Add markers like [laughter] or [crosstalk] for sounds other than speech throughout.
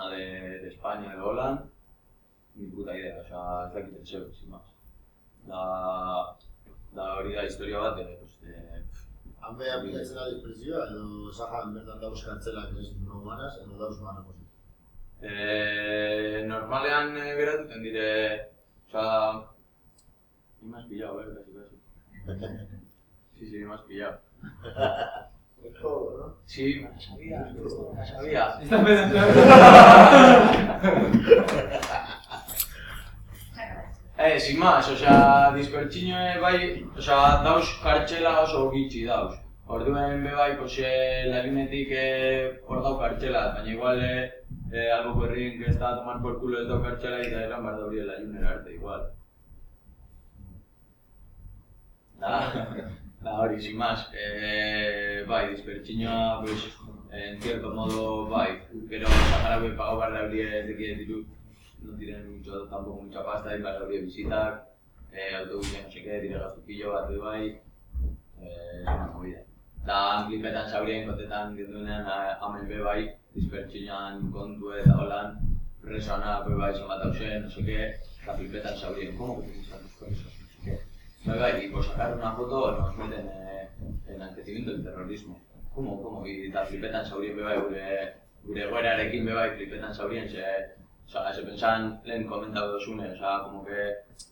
zona de, de España, de Holland, ni puta idea, osea, ez dakit etxeo, sin más. Da, da hori da historia bat, eh, pues, de, Hanbe aplikatzen da dispersioa, edo Saharan bertan dauz kantzelak ez no humanas, edo dauz humanas. Eh, normalean eh, geratuten dire, osea, ni me has pillado, eh, casi, casi. [laughs] Sí, sí, me has [laughs] Sí, me la sabía, me la sabía. [laughs] Eh, sin más, osea, dispertxinoe bai, osea, dauz kartxela oso gitxi dauz. Orduen be bai, pues, eh, lagunetik eh, hor dau kartxela, baina igual eh, eh, algo berrien que está a tomar por culo ez dau kartxela eta eran bar dauri laiunera arte igual. [laughs] Da, da hori, sin más, eh, bai, dispertxinoa, pues, en cierto modo, bai, gero Saharabe pagau bar dauri ez diru no tienen mucho, tampoco mucha pasta y para abrir visitar, eh, autobusen, no sé qué, dire gaztukillo bat bai, eh, una movida. Da, klipetan zaurien, kontetan ginduenean, hamen be bai, dispertxinan kontu eta holan, resona, be bai, zenbat hausen, no sé qué, eta klipetan zaurien, ¿cómo que te gustan cosas? No qué. Bai, bai, y por sacar una foto nos meten eh, en enaltecimiento del terrorismo. ¿Cómo, cómo? Y da flipetan zaurien be bai, gure, gure goerarekin be bai, flipetan zaurien, ze, Osa, se pensan lehen komentatu dozune, osa, como que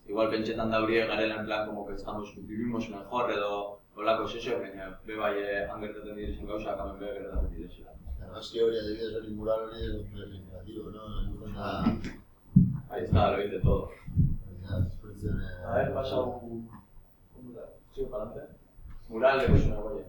igual pentsetan daurie garela en plan como que estamos, vivimos mejor edo holako sesio, baina be bai eh, hangertaten direzen gauza, kamen be gertatzen direzela. Argazki hori adibidez hori mural hori es un negativo, ¿no? Una Ahí está, lo dice todo. A ver, pasa un... Sigo para adelante. Mural de una goya.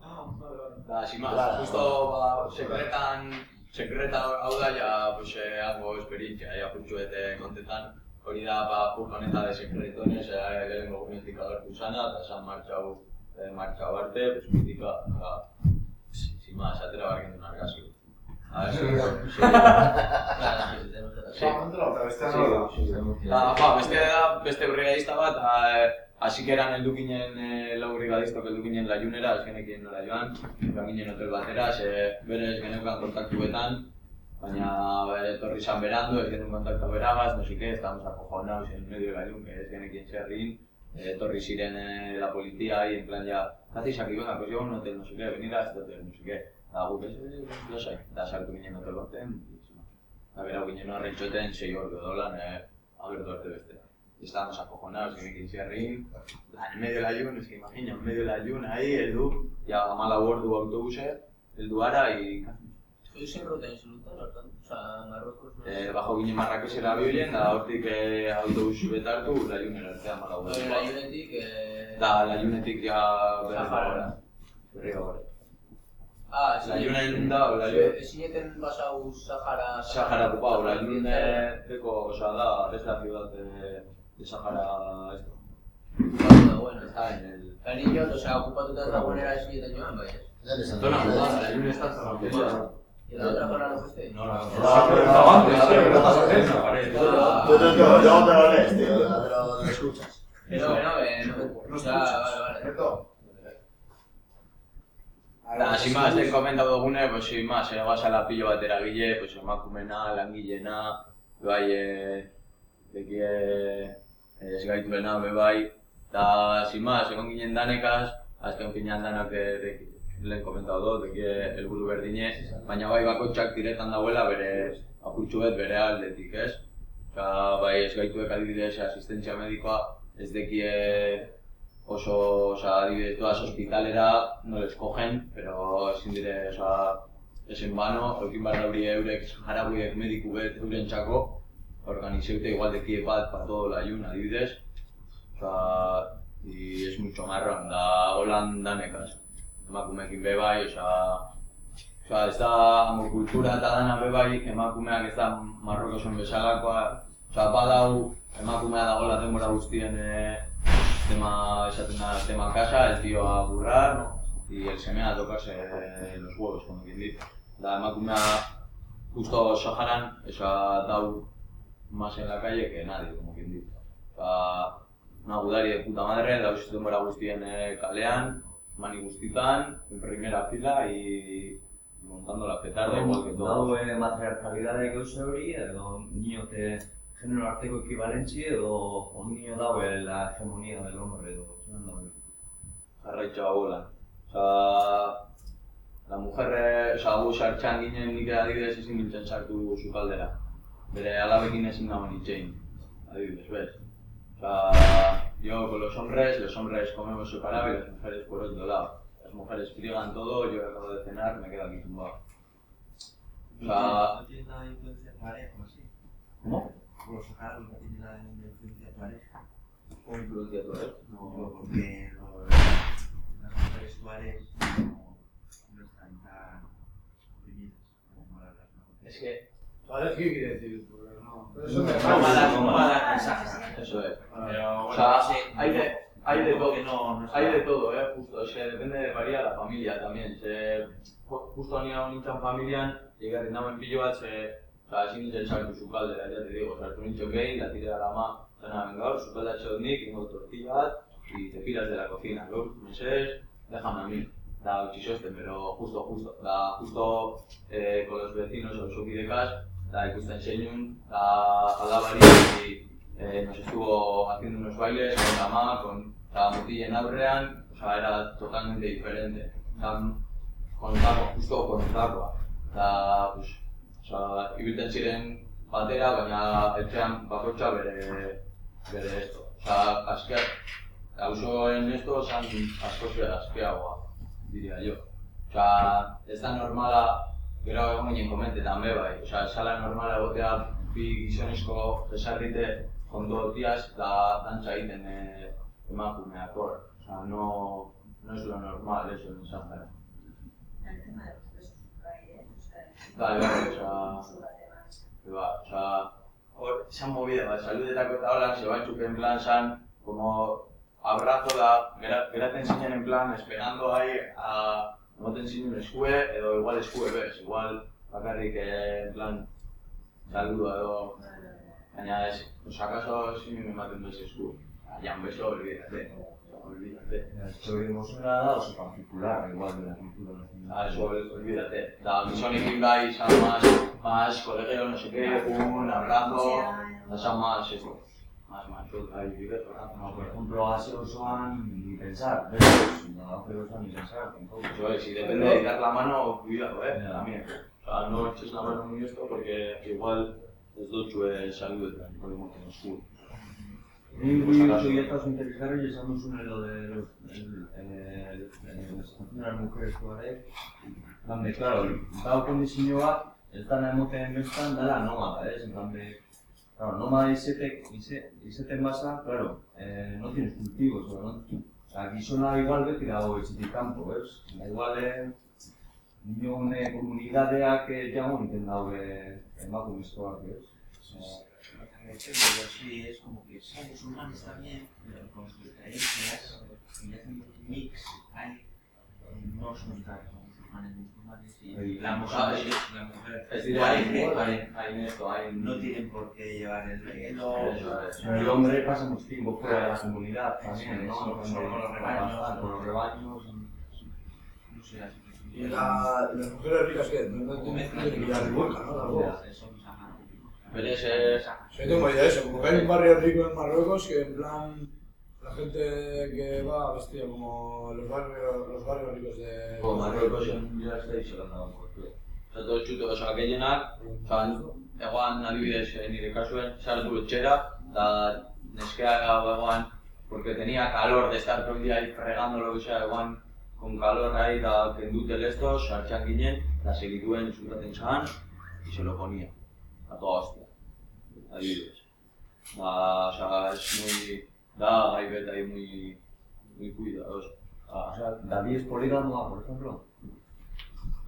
Ah, vale, vale. Da, sin más, Claro. justo ba, sekretan, sekreta hau da, ja, pues, eh, hango esperientzia, ja, putxuete kontetan, hori da, ba, furgoneta de sekretones, eh, lehenengo gumentik agertu zana, eta esan martxau, eh, martxau arte, pues, mitika, ja, sin más, atera bargen duen argazki. A ver, [laughs] sí, sí. Sí. Da, ba, beste da, beste brigadista bat, a, hasi geran heldu ginen e, lau brigadistok heldu ginen laiunera, ez genekien nola joan, joan ginen hotel batera, ze berez geneukan kontaktuetan, baina ba, etorri zan berando, ez genuen kontaktu beragaz, no qué, estamos acojonados en medio de Gaiun, que ez genekien zerrin, eh, etorri ziren eh, la policía y en plan ya, Zati, aquí, venga, pues un hotel, no sé qué, venir a este hotel, no qué, eta guk ez, ez, lasai, eta sartu ginen hotel baten, eta berau ginen horretxoten, sei ordu dolan, eh, agertu arte beste. Y estábamos acojonados, que me quise reír, en medio de la lluna, es que imagina, en medio de la lluna ahí, el du, ya a mala bordu autobuse, el duara y Zoi zen ruta egin zenuten, hortan? Osa, Marruekos... eh, bajo ginen Marrakesera bilen, da hortik eh, autobusu betartu, la llunera artea mala bordu. Hori, laiunetik, eh... Da, la ja berri Sahara. gora. Berri gora. Ah, La llunen da, la llune... Ezineten pasau Sahara... Sahara ocupado, la llune deko, o sea, da, es la ciudad de, de Sahara esto. Bueno, bueno. Está en el... Eta niño, osea, okupatuta ez dagoenera ezineten joan, bai, ez? Ya les han Zona ocupada, la llune está en Sahara ocupada. Y la otra zona no fuiste? No, la No, pero antes, sí, pero no no, desaparece. Tú, tú, tú, luego te lo lees, tío, luego te lo, lo escuchas. Que no, que no, que no. Ya, vale, vale. ¿Cierto? Da, sin más, den komentatu dugune, pues sin más, eh, basala pilo bat eragile, pues emakumena, langilena, bai, eh, dekie, eh, ez gaituena, be bai, sin más, egon ginen danekaz, azken finean danak de, lehen komentatu dut, dekie helburu berdine, baina bai bakotxak diretan dagoela bere apurtxuet bere aldetik, ez? Osa, bai, ez gaituek adibidez asistentzia medikoa, ez dekie oso, osa, adibidez, doaz hospitalera no les cogen, pero ezin dire, osa, esen bano, eukin barra hori eurek jarabuiek mediku bet euren txako, organizeute igual dekie bat para todo la ayun, adibidez, osa, y es mucho marrón, da holan danekaz, emakumeekin be bai, osa, Osa, ez da hango kultura eta dana be bai, emakumeak ez da Marrokosen bezalakoa, osa, badau emakumea dagoela denbora guztien eh, tema, esaten da, tema casa, el tío a burrar, ¿no? y el semea tocarse los huevos, como quien dice. Da emakumea justo Saharan, esa dau más en la calle que nadie, como quien dice. Osa, una gudari de puta madre, dauz denbora guztien eh, kalean, mani guztitan, en primera fila, y montando la petarda igual que todo. Daue matriarkalidade gauza hori, edo niote genero arteko ekibalentzi, edo onio daue la hegemonía del hombre, edo zelan daue. jarraitxo hauela. Osa, la mujer, eh, osa, gu sartxan ginen nik adibidez ezin nintzen sartu sukaldera. Bere alabekin ezin dago nitxein, adibidez, bez? Osa, yo con los hombres, los hombres comemos separado y las mujeres por otro lado. Las mujeres friegan todo, yo acabo de cenar, me quedo aquí tumbado. O sea, No tiene nada de influencia de pareja, o así. ¿cómo? Por lo sacar no tiene nada de influencia de pareja. ¿Cómo influencia eso? No, porque las mujeres actuales no, están tan oprimidas como las las mujeres. Es que, ¿Sabes qué quiere decir? No. Eso no malas, no no Exacto. Eso es. Pero O sea, bueno, sí, hay de, hay de todo. que no, no Hay de todo, eh, justo, que depende de varía la familia también. Se, ju- justo ni hau nintzen familian, egarri nauen pilo bat, ze, oza, ezin nintzen sartu sukaldera, ya te digo, sartu nintzen gehi, la tiré a la ma, zena, venga, gaur, sukaldatxo dut nik, ingo tortilla bat, y te piras de la cocina, gaur, meses, déjame a mí. Da, utxizosten, pero justo, justo, da, justo eh, con los vecinos, auzokidekas, da, ikusten zeinun, da, alabari, eh, nos estuvo haciendo unos bailes con la ma, con la mutilla en aurrean, o sea, era totalmente diferente. Sea, kontrako, justo kontrakoa. Eta, pues, o sea, ibiltzen ziren batera, baina etxean bakoitza bere, bere esto. O sea, azkea, auzoen esto zan asko zera azkeagoa, diría yo. O sea, ez da normala, gero egon ginen komente també bai. O sea, ez da normala egotea bi gizonezko jesarrite ondo tiaz da dantza egiten eh, emakumeakor. O sea, no, no es lo normal eso en presos eh, Bai, bai, osea, ba, osea, hor, esa movida, ba, saludetako eta hola, se batzuk en plan san, como abrazo da, gera- geratzen zinen en plan, esperando ahí a, moten zinen eskue, edo igual eskue bez, igual bakarrik eh, en plan, saludo edo, baina ez, si me ematen bez esku, ya un beso, olvídate, olvídate. Esto que emociona da oso particular, igual de la cultura nacional. Ah, eso, olvídate. Da, gizonekin bai, izan más, más colegueo, no sé qué, un abrazo, izan más, eso. Más, más, yo, ahí, vive, No, por ejemplo, hace osoan ni pensar, ¿ves? No, hace osoan ni pensar, tampoco. Eso es, si depende de dar la mano, cuidado, eh, Ya. también. O sea, no eches la mano muy esto porque igual ez dutxu eh, saludetan, podemos que nos juro. Ni Pues muy acaso. proyectos interesaron y estamos en lo de los, el, el, el, la situación de las mujeres jugaré. Donde, claro, dado kondizio bat, ez dana emoten bestan, dala nómada, ¿eh? En plan de, claro, nómada izete, ize, izeten basa, claro, eh, no tienes cultivos, ¿no? O sea, gizona igual beti dago etxetik kanpo, ¿ves? Da igual, eh, nione komunidadeak eh, jago egiten daude emakumezkoak, ¿ves? O sea, Depende, pero sí, es como que somos humanos también, pero con sus diferencias, y hacen un mix, hay, no somos tan la mujer, sí. la mujer, Es decir, hay, que hay, hay esto, hay... no tienen por qué llevar el velo, es. El hombre pasa mucho tiempo fuera de la comunidad también, ¿no? Eso, Con, solo con los rebaños. Con los rebaños. no sé, así que- Y la, las mujeres ricas que no, no tienen que pillar el volca, ¿no? La voz. Son saharas. Pero ese... Yo tengo idea de eso, como que hay un barrio rico en Marruecos que en plan la gente que va vestida como los barrios, los barrios ricos de... Como Marruekos ja ez da izolan portu. Osa, todo txuto, osa, gehienak, osa, egoan adibidez eh, nire kasuen, sartu etxera, da neskea egoan, porque tenía calor de estar todo el día ahí fregando lo que sea, egoan, con calor ahí, da kendu telestos, sartxan ginen, da segituen zutaten zan, y se lo ponía, a toda hostia, adibidez. Da, osa, es muy, da gai bet ahí muy, muy cuidadoso. O sea, David es polígamo, por ejemplo.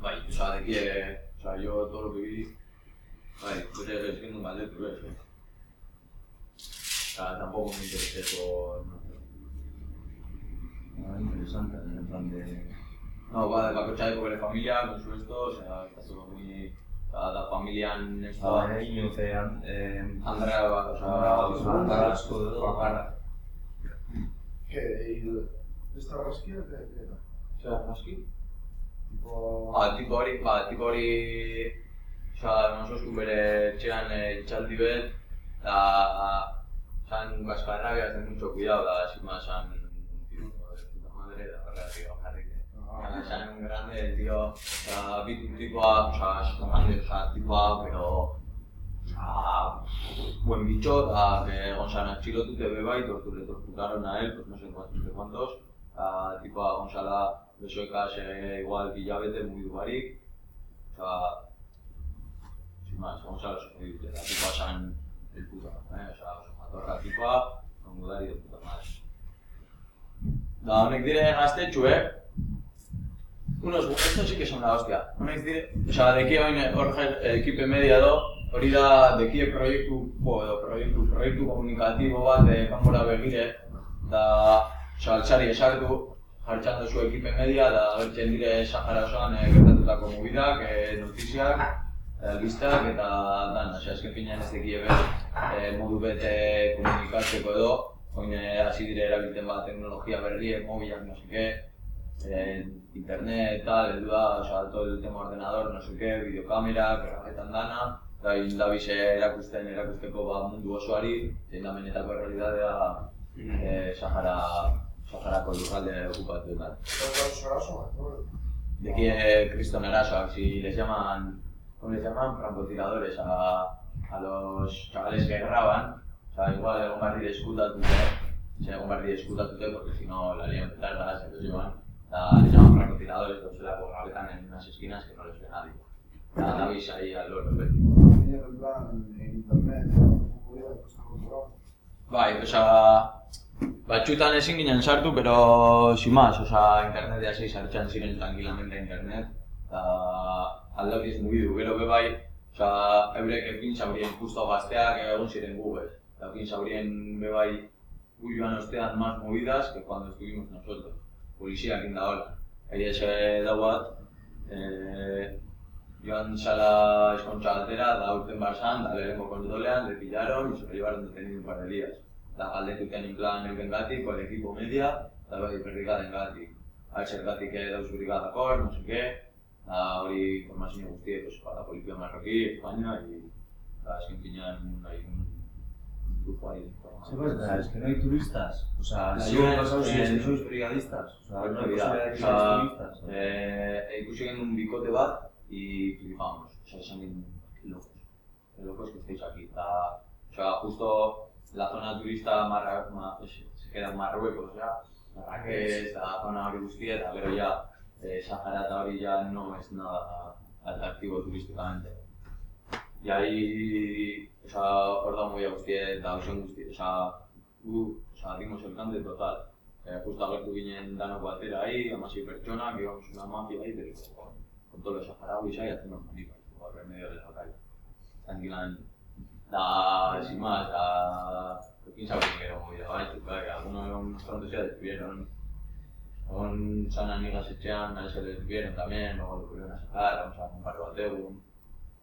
Bai, o sea, de que, o sea, yo todo lo que vi, bai, pues es que nunca le tuve eso. O sea, tampoco me interesé por... Ah, interesante, en plan de... No, va de bakotxa de bere familia, con su esto, o sea, está todo muy... Familian esto... Estaba en inote, eh, Andrea, ba, o Andrea, sea, Carrasco, edo. bakarra. ¿Qué? ¿Y esta rasquilla qué qué era? O sea, aski? Tipo... Ba, tipo hori, ba, tipo hori... Osa, nosoztu bere etxean eh, itxaldi bet, eta... San Gasparra behar mucho cuidado, da, sin más, san... Tío, de puta madre, da, barra, tío, jarri. Ah, San un grande, el tío, osa, bitu tipoa, osa, san grande, osa, tipoa, pero... Osa, buen bicho, da, que Gonzalo atxilotute bebai, tortu, le torturaron a él, pues no sé cuántos, no sé cuántos, da, tipoa Gonzala besoekaz eh, igual bilabete mugidu barik, osa, sin más, Gonzalo se jodiu, eta tipoa san el puta, eh, osa, oso jatorra tipoa, ongudari de puta madre. Da, honek dire gaztetxu, eh? Unos, estos sí que son la hostia. Honek dire, osa, deki bain hor eh, ekipe media do, hori da deki proiektu, bo, edo proiektu, proiektu komunikatibo bat de kanpora begire, da, osa, altxari esartu, jartxan duzu ekipe media, da, bertzen dire Sahara osoan eh, gertatutako mobidak, eh, notiziak, albistak eta dan, osea, esken finean ez deki ebe eh, modu bete komunikatzeko edo, oin hasi dire erabiltzen bat teknologia berriek, mobilak, no qué, eh, internet, tal, edu da, osea, todo el tema ordenador, no qué, videokamera, grabaketan dana, eta indabize erakusten erakusteko ba, mundu osoari, zein da benetako realidadea eh, Sahara, Saharako lurralde okupatu dut. De aquí eh, Cristo Neraso, si les llaman, ¿cómo les llaman? Francotiradores a, a los chavales que graban. O sea, igual egon barri de eskutatute, se egon barri de eskutatute, porque si no la lían petardas, se los llevan. Da, les llaman francotiradores, los la grabetan en unas esquinas que no les ve nadie. Da, Davis ahí al loro, beti. Bai, osea, batxutan ezin ginen sartu, pero sin más, osea, internet hasi sartzen ziren tranquilamente internet, eta aldautiz mugidu, gero be bai, osea, eurek ekin zaurien justo gazteak egon ziren ez? Eta ekin zaurien be bai, gu joan ostean más movidas que cuando estuvimos nosotros. Poliziak inda hola. Ahi ese dau bat, eh, joan zala eskontza altera, da urten barzan, da lehenko kontrolean, le pillaron y se lo llevaron detenido un par de días. Da galdetuten en plan euren gatik, el equipo media, da bai berrigaden gatik. Altxer gatik dauz brigadakor, no qué, da hori informazio guztiek, pues, para la policía marroquí, España, y da eskin finean hay un grupo ahí de Sí, información. pues, es que no hay turistas. O sea, La si hemos pasado si sois brigadistas. O sea, no hay da, posibilidad de que seáis turistas. eh, ikusi genuen un bicote bat y flipamos, o sea, qué locos, locos que estáis aquí, eta, o sea, justo la zona turista marra, ma, pues, se queda en Marruecos, o sea, Marrakech, eta zona hori guztia, eta gero ya, eh, Sahara eta hori ya no es nada atractivo turísticamente. Y ahí, o sea, hor da movia guztia eta ozen guztia, o sea, gu, o sea, dimos el cante total. Eh, justo agertu ginen danok batera ahí, amasei pertsona, que íbamos una mafia ahí, pero con, con todos los saharauis ahí haciendo manipas, por en medio de la calle. Tranquilan, da, sin más, da, quién sabe qué era movida, ¿vale? Claro, algunos pronto se detuvieron, Egon zan amigas etxean, a se les detuvieron también, luego lo volvieron a sacar, vamos a comprar bateu.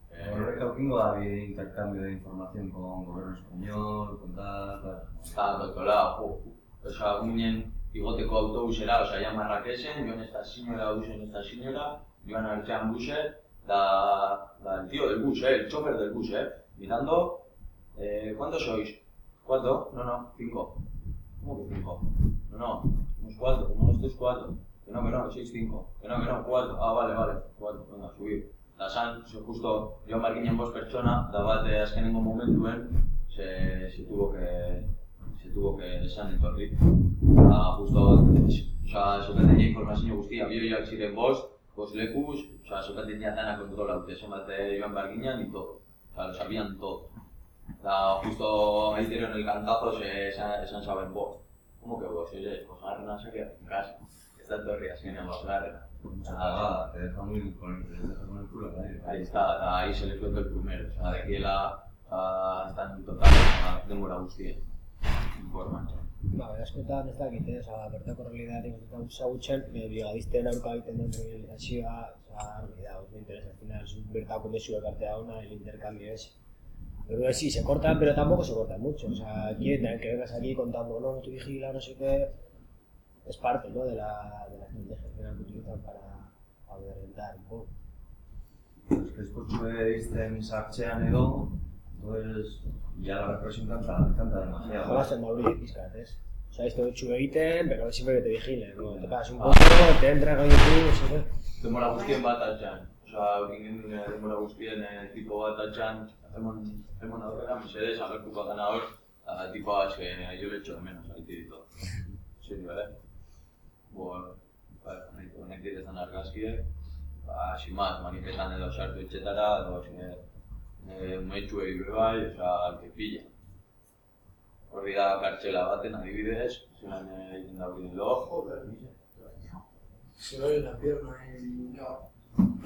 Eh, Horrek aukingo da bi intercambio de información con gobierno español, con tal, tal. Estaba kontrolado, jo. Osa, ginen igoteko autobusera, osa, ya Marrakesen, joan estaziñora, busen estaziñora, joan artean buset, da, da, el tío del eh, el chofer del bus, eh, mirando, eh, ¿cuántos sois? ¿Cuatro? No, no, cinco. ¿Cómo que cinco? No, no, somos cuatro, como estos cuatro. Que no, que no, sois cinco. Que no, que no, cuatro. Ah, vale, vale, cuatro, venga, subir. Da san, justo, joan bar ginen bost pertsona, da bat azkenengo momentuen, se, se tuvo que, se tuvo que esan etorri. Da, justo, osea, sokaten informazio guztia, bioiak ziren bost, bost lekuz, osea, sokaten ja dana kontrolaute, zenbat eh, joan bar ginen y todo. Osea, lo sabían todo. Da, justo ahí dieron el cantazo, se esan, esan saben bost. ¿Cómo que vos? Oye, Bosgarrena se queda en casa. Está etorri azkenean Bosgarrena. Mucha cagada, te deja muy con el, te deja con el culo al aire. Ahí está, ahí se le fue todo el primero. O sea, de aquí la, uh, están total, uh, denbora guztia. Informan. Ba, askotan ez dakit, eh? Osa, bertako realitateak ez dut ezagutzen, eh, brigadisten aurka egiten den kriminalizazioa, osa, argi da, me interesa, al es un bertako mesu ekartea ona, el intercambio ese. Pero sí, se cortan, pero tampoco se cortan mucho. O sea, quieren que vengas aquí contando, no, tú vigila, no sé qué. Es parte, ¿no? De la, de la estrategia al final que utilizan para, a reventar un poco. Es que eskutsue izten sartzean edo, pues, ya la represión canta, canta demasiado. Jolasten da hori pizkat, ez? O sea, esto txu egiten, pero siempre que te vigilen, ¿no? Te pagas un Ah. poco, te entran con YouTube, no sé. Denbora guztien bat atxan. Osa, eukin gendun eh, denbora guztien eh, tipo bat atxan, emon, emon aurrera, mesedez, agertuko gana hor, eta tipoa eske yo le echo de menos, ahí tirito. Serio, eh? Bueno, ba, nahi, honek direzan argazkiek, ba, sin más, manifestan edo sartu etxetara, edo eh, meitxuei be bai, osa, que pilla. Horri da kartxela baten, adibidez, zelan eh, egiten da hori lo, Joder, Se ve la pierna y...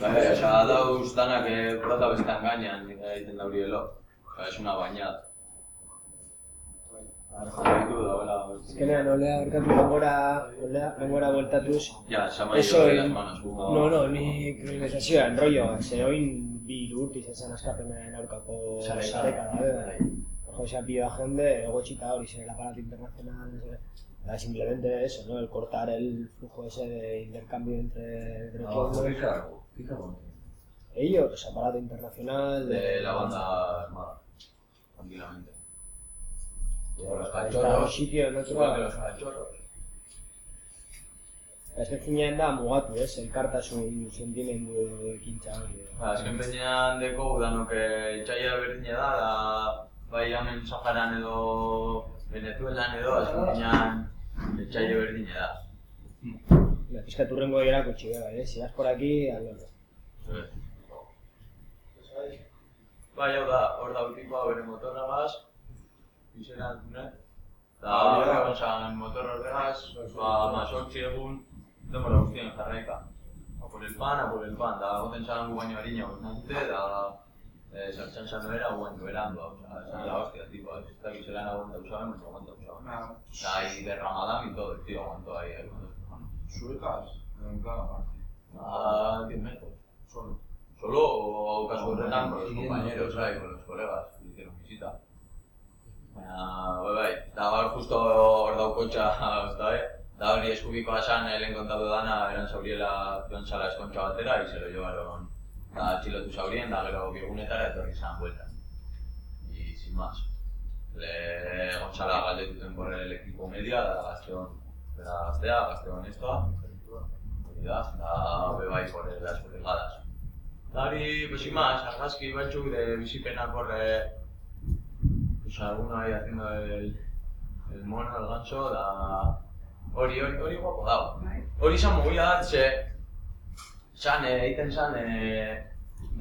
Bai, osea, dauz danak eh, prota bestean gainean egiten da hori elo. Osea, es una jarraitu dagoela. Azkenean, olea berkatu lengora, olea lengora bueltatuz. Ja, sama Eso, yo en- las manos. como- No, no, ni kriminalizazioa, enrollo, ze oin bi urtiz esan askapenen aurkako Sareka. sareka da, beba. Josea pila jende, egotxita hori zen el aparato internacional, no sé. Era simplemente eso, ¿no? El cortar el flujo ese de intercambio entre, entre No, pueblos. pica, pica bonito. Ellos, aparato internacional. De la banda armada. Tranquilamente. Por los Está un cachorros. sitio en otro. Igual que los cachorros. Finean da mugatu, ez? Elkartasun sentimendu ekintza hori. Ba, azken peñean deko udanok etxaila berdina da, da bai hemen Saharan edo Venezuelan edo azken peñean etxaila berdina da. La pizkat urrengo erakutsi bega, eh? Si vas por aquí, al loro. Bai, hau da, hor da utikoa bere motorragaz, izena entzune. Eta Ah, hor ja. egon zan motor horregaz, ba, mazortzi egun, dopo la questione sta rega con il pana, por el panda, con c'erano guagno a linea, con monte, da... Eh, San San era o duelando, o la hostia, tipo, esta que se la han aguantado, ¿sabes? Mucho aguanta, ¿sabes? Ahí derramada y todo, el tío aguantó ahí, ahí cuando se ¿Suecas? En plan aparte. A 10 metros. Solo. Solo o caso retan con los compañeros, ¿sabes? Con los colegas, que hicieron visita. Ah, bye bye. Estaba justo guardado cocha, ¿sabes? Da hori eskubikoa esan, lehen kontatu dana, eran zauriela joan zala eskontxa batera, se lo llevaron, da atxilotu zaurien, da gero biegunetara etorri zan bueltan. Y sin más. Le Gonzala galdetuten por el equipo media, da gazteon, bera gaztea, gazteon estoa, hori da, da bebai por las brigadas. Da hori, pues sin más, argazki batzuk de bizipenak hor, eh, pues alguno ahí haciendo el, el mono, el gancho, da... Hori, hori, hori guapo dago. Hori izan mugia bat, ze... Zan, eh, egiten zan, eh,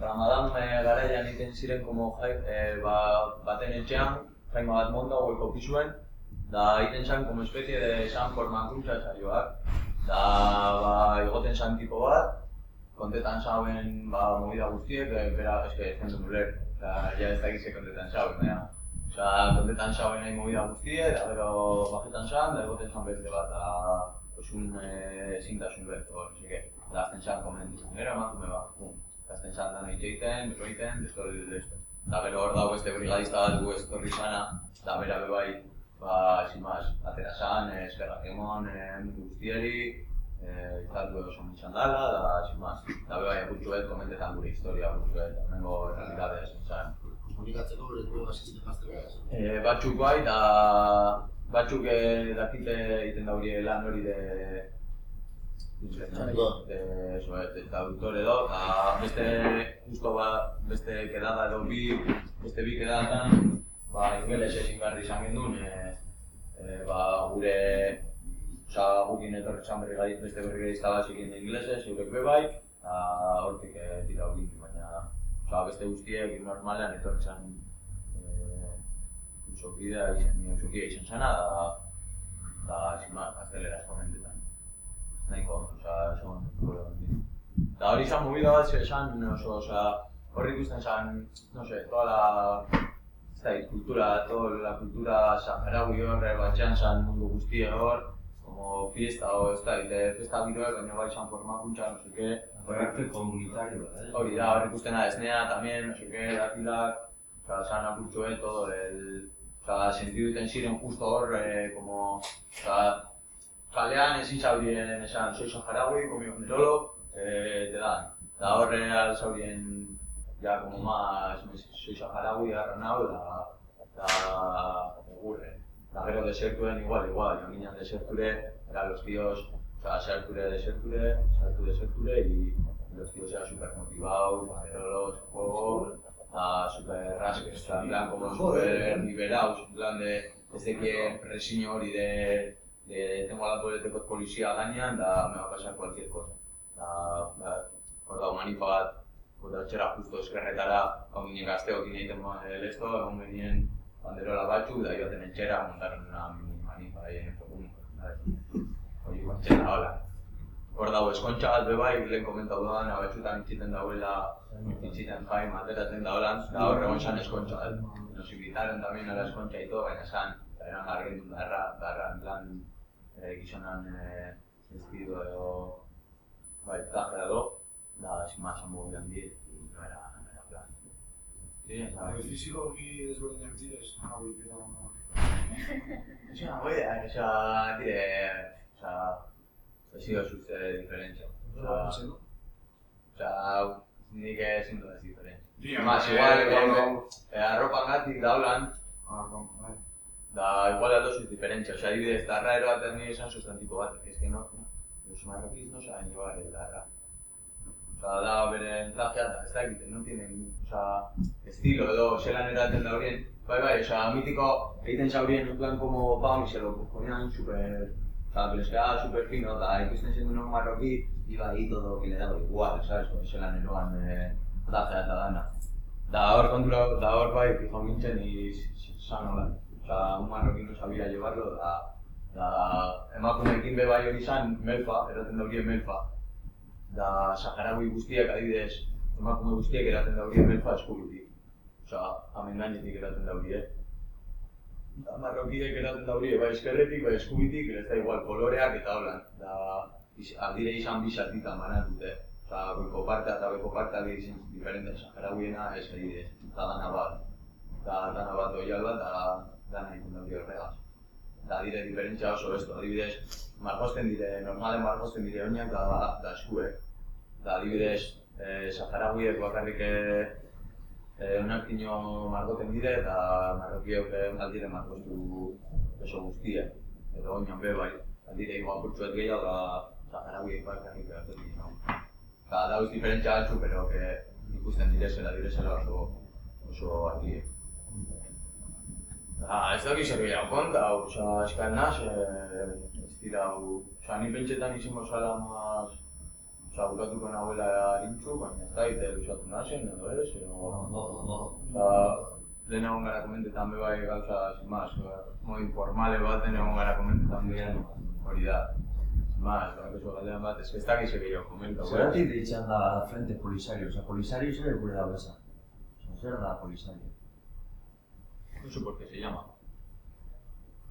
Ramadan eh, garaian egiten ziren como jai, eh, ba, baten etxean, jaima bat mondo goiko pisuen, da egiten zan como especie de san formakuntza saioak. Da, ba, egoten zan tipo bat, kontetan zauen ba, movida guztiek, eh, bera, eske, ez kendu nuler, eta ja ez dakize kontetan zauen, baina. Osa, kontetan zauen nahi movida guztie, eta gero bajetan zan, da egoten zan beste bat, da, osun eh, zintasun bet, o, no seke, da azten zan komentu, gero emakume bat, pum, da azten zan da nahi txeiten, bero egiten, desto, desto. Da gero hor dago beste brigadista bat gu etorri zana, da bera bebai, ba, sin más, atera zan, eh, eskerrak emon, eh, mundu guztieri, eh, izaldu oso mitxan dala, da, sin más, da bebai apurtxu bet komentetan gure historia, apurtxu bet, nengo realidades, zan. Komunikatzeko bere gaztela. Eh, batzuk bai, da batzuk eh, dakite egiten da hori lan hori de eso es, de traductor edo, eta beste justo ba, beste kedada edo bi, beste bi kedatan, ba, ingeles ezin behar izan gendun, e, e, ba, gure, oza, gukin etorri txan berri gai, beste berri gai iztaba zikin inglesez, eurek be bai, eta hortik e, tira hori, baina, oza, beste guztiek normalean etorri txan, e, usokidea izan, ni usokidea izan zana, da, da, sin más, gazteleraz komentetan. Nahiko, osea, esan, gure hori. Da hori izan movida bat, esan, oso, osea, horri ikusten zan, no sé, toda la, ez da, kultura, toda la cultura saharaui hor, eh, batxean zan mundu guztie hor, como fiesta, o ez da, de fiesta giroek, baina bai zan formakuntza, no sé Proyecto comunitario, ¿eh? Hori da, hor ikusten da, esnea, también, no qué, dakilak, oza, san apurtxo eh, todo el... Oza, sentidu iten ziren justo hor, eh, como... Oza, kalean ezin zaurien esan, soy saharaui, conmigo controlo, eh, te dan. Da horre alzaurien, ya como más, soy saharaui, arranau, da, da, egurre. Da gero desertuen igual, igual, joan ginen deserture, era los tíos, sea, sarture, deserture, sartu, deserture, y los tíos eran súper motivados, los juego, da super rasques, en plan, como súper liberados, en plan de, desde que resiño hori de, de tengo la poleteko polizia gainean, da me va a pasar cualquier cosa. Da, da, hor dago manifa bat, bota etxera justo eskerretara, hau ginen gazteok egiten el esto, genien banderola batzu, da joaten etxera, montaron una mini manifa ahí en egun, guantzen da hola. Hor dago eskontxa bat bebai, lehen komentau doan, abatzutan itxiten dauela, itxiten jaim, ateratzen da holan, da hor egon san eskontxa bat. Nos invitaron también a la esconcha y todo, baina san, eran gargen darra, darra, en plan, eh, gizonan eh, vestido edo, bai, traje edo, da, sin más, amor handi, y no era, no era plan. Fisikoki desberdinak dira, nago ikera. Es una wea, [laughs] o sea, sea, ha sido sus eh, diferencias. O sea, o sea, ni que siento las diferencias. Más igual, igual, eh, arropa gatik daulan, da igual a sus diferencias. O sea, adibidez, darra eroaten ni esan sustantipo bat, que es que no, los marroquíes no saben llevar el darra. O sea, da bere trajea, eta ez dakit, no tienen, o estilo edo zelan eraten da horien. Bai, bai, o sea, mitiko egiten zaurien, en plan, como pam, y se lo ponían super, o sea, les quedaba super fino, da, ikusten zen uno marroquí, iba ahí todo que le daba igual, ¿sabes? Pues zelan eroan eh, trajea eta dana. Da hor kontura, da hor bai, fijo mintzen, y san hola. O sea, un marroquí no sabía llevarlo, da, da, emakumeekin be bai hori zan, melfa, eraten da horien melfa. Da, saharaui guztiak adibidez, emakume guztiak eraten da horien melfa eskubitik. Osea, hamen gainetik eraten da horie. Da, marrokiek eraten da horie, bai eskerretik, bai eskubitik, ez da igual, koloreak eta holan. Da, iz, aldire izan bi zatitan banatute. Osea, goiko partea eta beko partea bi izan diferente saharauiena ez adibidez. Da, dana bat. Da, dana bat oial bat, da, dana egiten da hori horregaz. Da, dire diferentzia oso esto, adibidez, margosten dire, normalen margosten dire oinak da, da eskuek. Da, adibidez, eh, saharauiek bakarrik eh, eh, onartino margoten dire eta marrokiok aldire margotu oso guztia. Eta oinan be bai, aldire igual kurtsuet gehiago da saharauiek bakarrik behartzen dira. Eta dauz diferentzia batzu, pero que ikusten direzela, direzela oso, oso argi. Ah, ez dakiz zer gehiago konta, osea, eskal naz, eh, ez dira, hau, osea, ni pentsetan izango zala maz, osea, bukatuko nahuela harintzu, baina ez da, ite lusatu nazen, edo ez, edo, osea, lehen egon gara komentetan be bai gauza, sin más, mo informale baten egon gara komentetan be hori da. Sin más, bakaso galdean bat, ez que ez dakiz zer gehiago komenta, Zeratik deitzen da frente polisario, oza, polisario zer gure da beza. Oza, zer da polisario? No sé por qué se llama.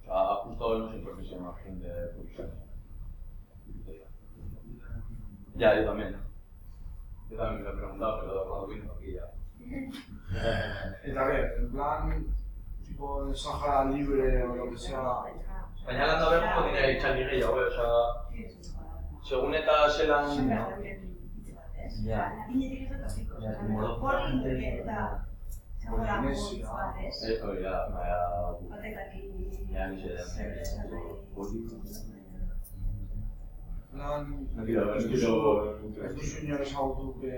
O sea, justo no sé por qué se llama gente pulsar. Ya, yo también. Yo también me lo he preguntado, pero cuando vino aquí ya. [laughs] Eta ber, en plan, tipo de Sahara libre o lo que sea, Baina landa behar dira itxaldi gehiago, eh? Osea, segun eta zelan... Ja. Ja, timologicamente- Ez hori da, baina... Ja, ni se da. plan, No quiero, no ez duzu, ez duzu inor ezagutu que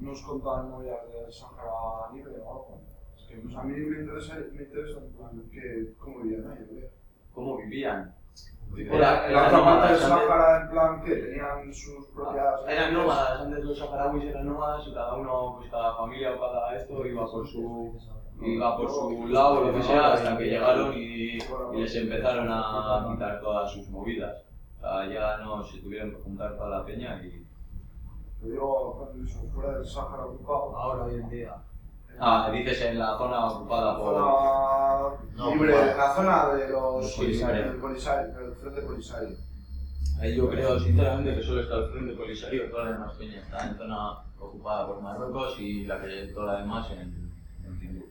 nos contaban movidas de Sahara libre o algo. Es que pues, a mí me interesa, me interesa en plan, que, cómo vivían ahí, ¿verdad? ¿Cómo vivían? Era- la, otra Sahara, en plan, que tenían sus propias... Eran nómadas, antes los saharauis eran nómadas y cada uno, pues cada familia o cada esto iba por su, iba por su lado, lo que sea, hasta que llegaron y, y les empezaron a quitar todas sus movidas. O sea, ya no se tuvieron que juntar toda la peña y... Te digo, cuando eso, fuera del Sahara ocupado. Ahora, hoy en día. Ah, dices en la zona ocupada por... zona No, libre, ocupada. la zona de los Polisario. del Polisario, del Frente Polisario. Ahí yo creo sinceramente que solo está el frente polisario, toda la demás peña está en zona ocupada por Marruecos y la que toda la demás en, en Tinduf.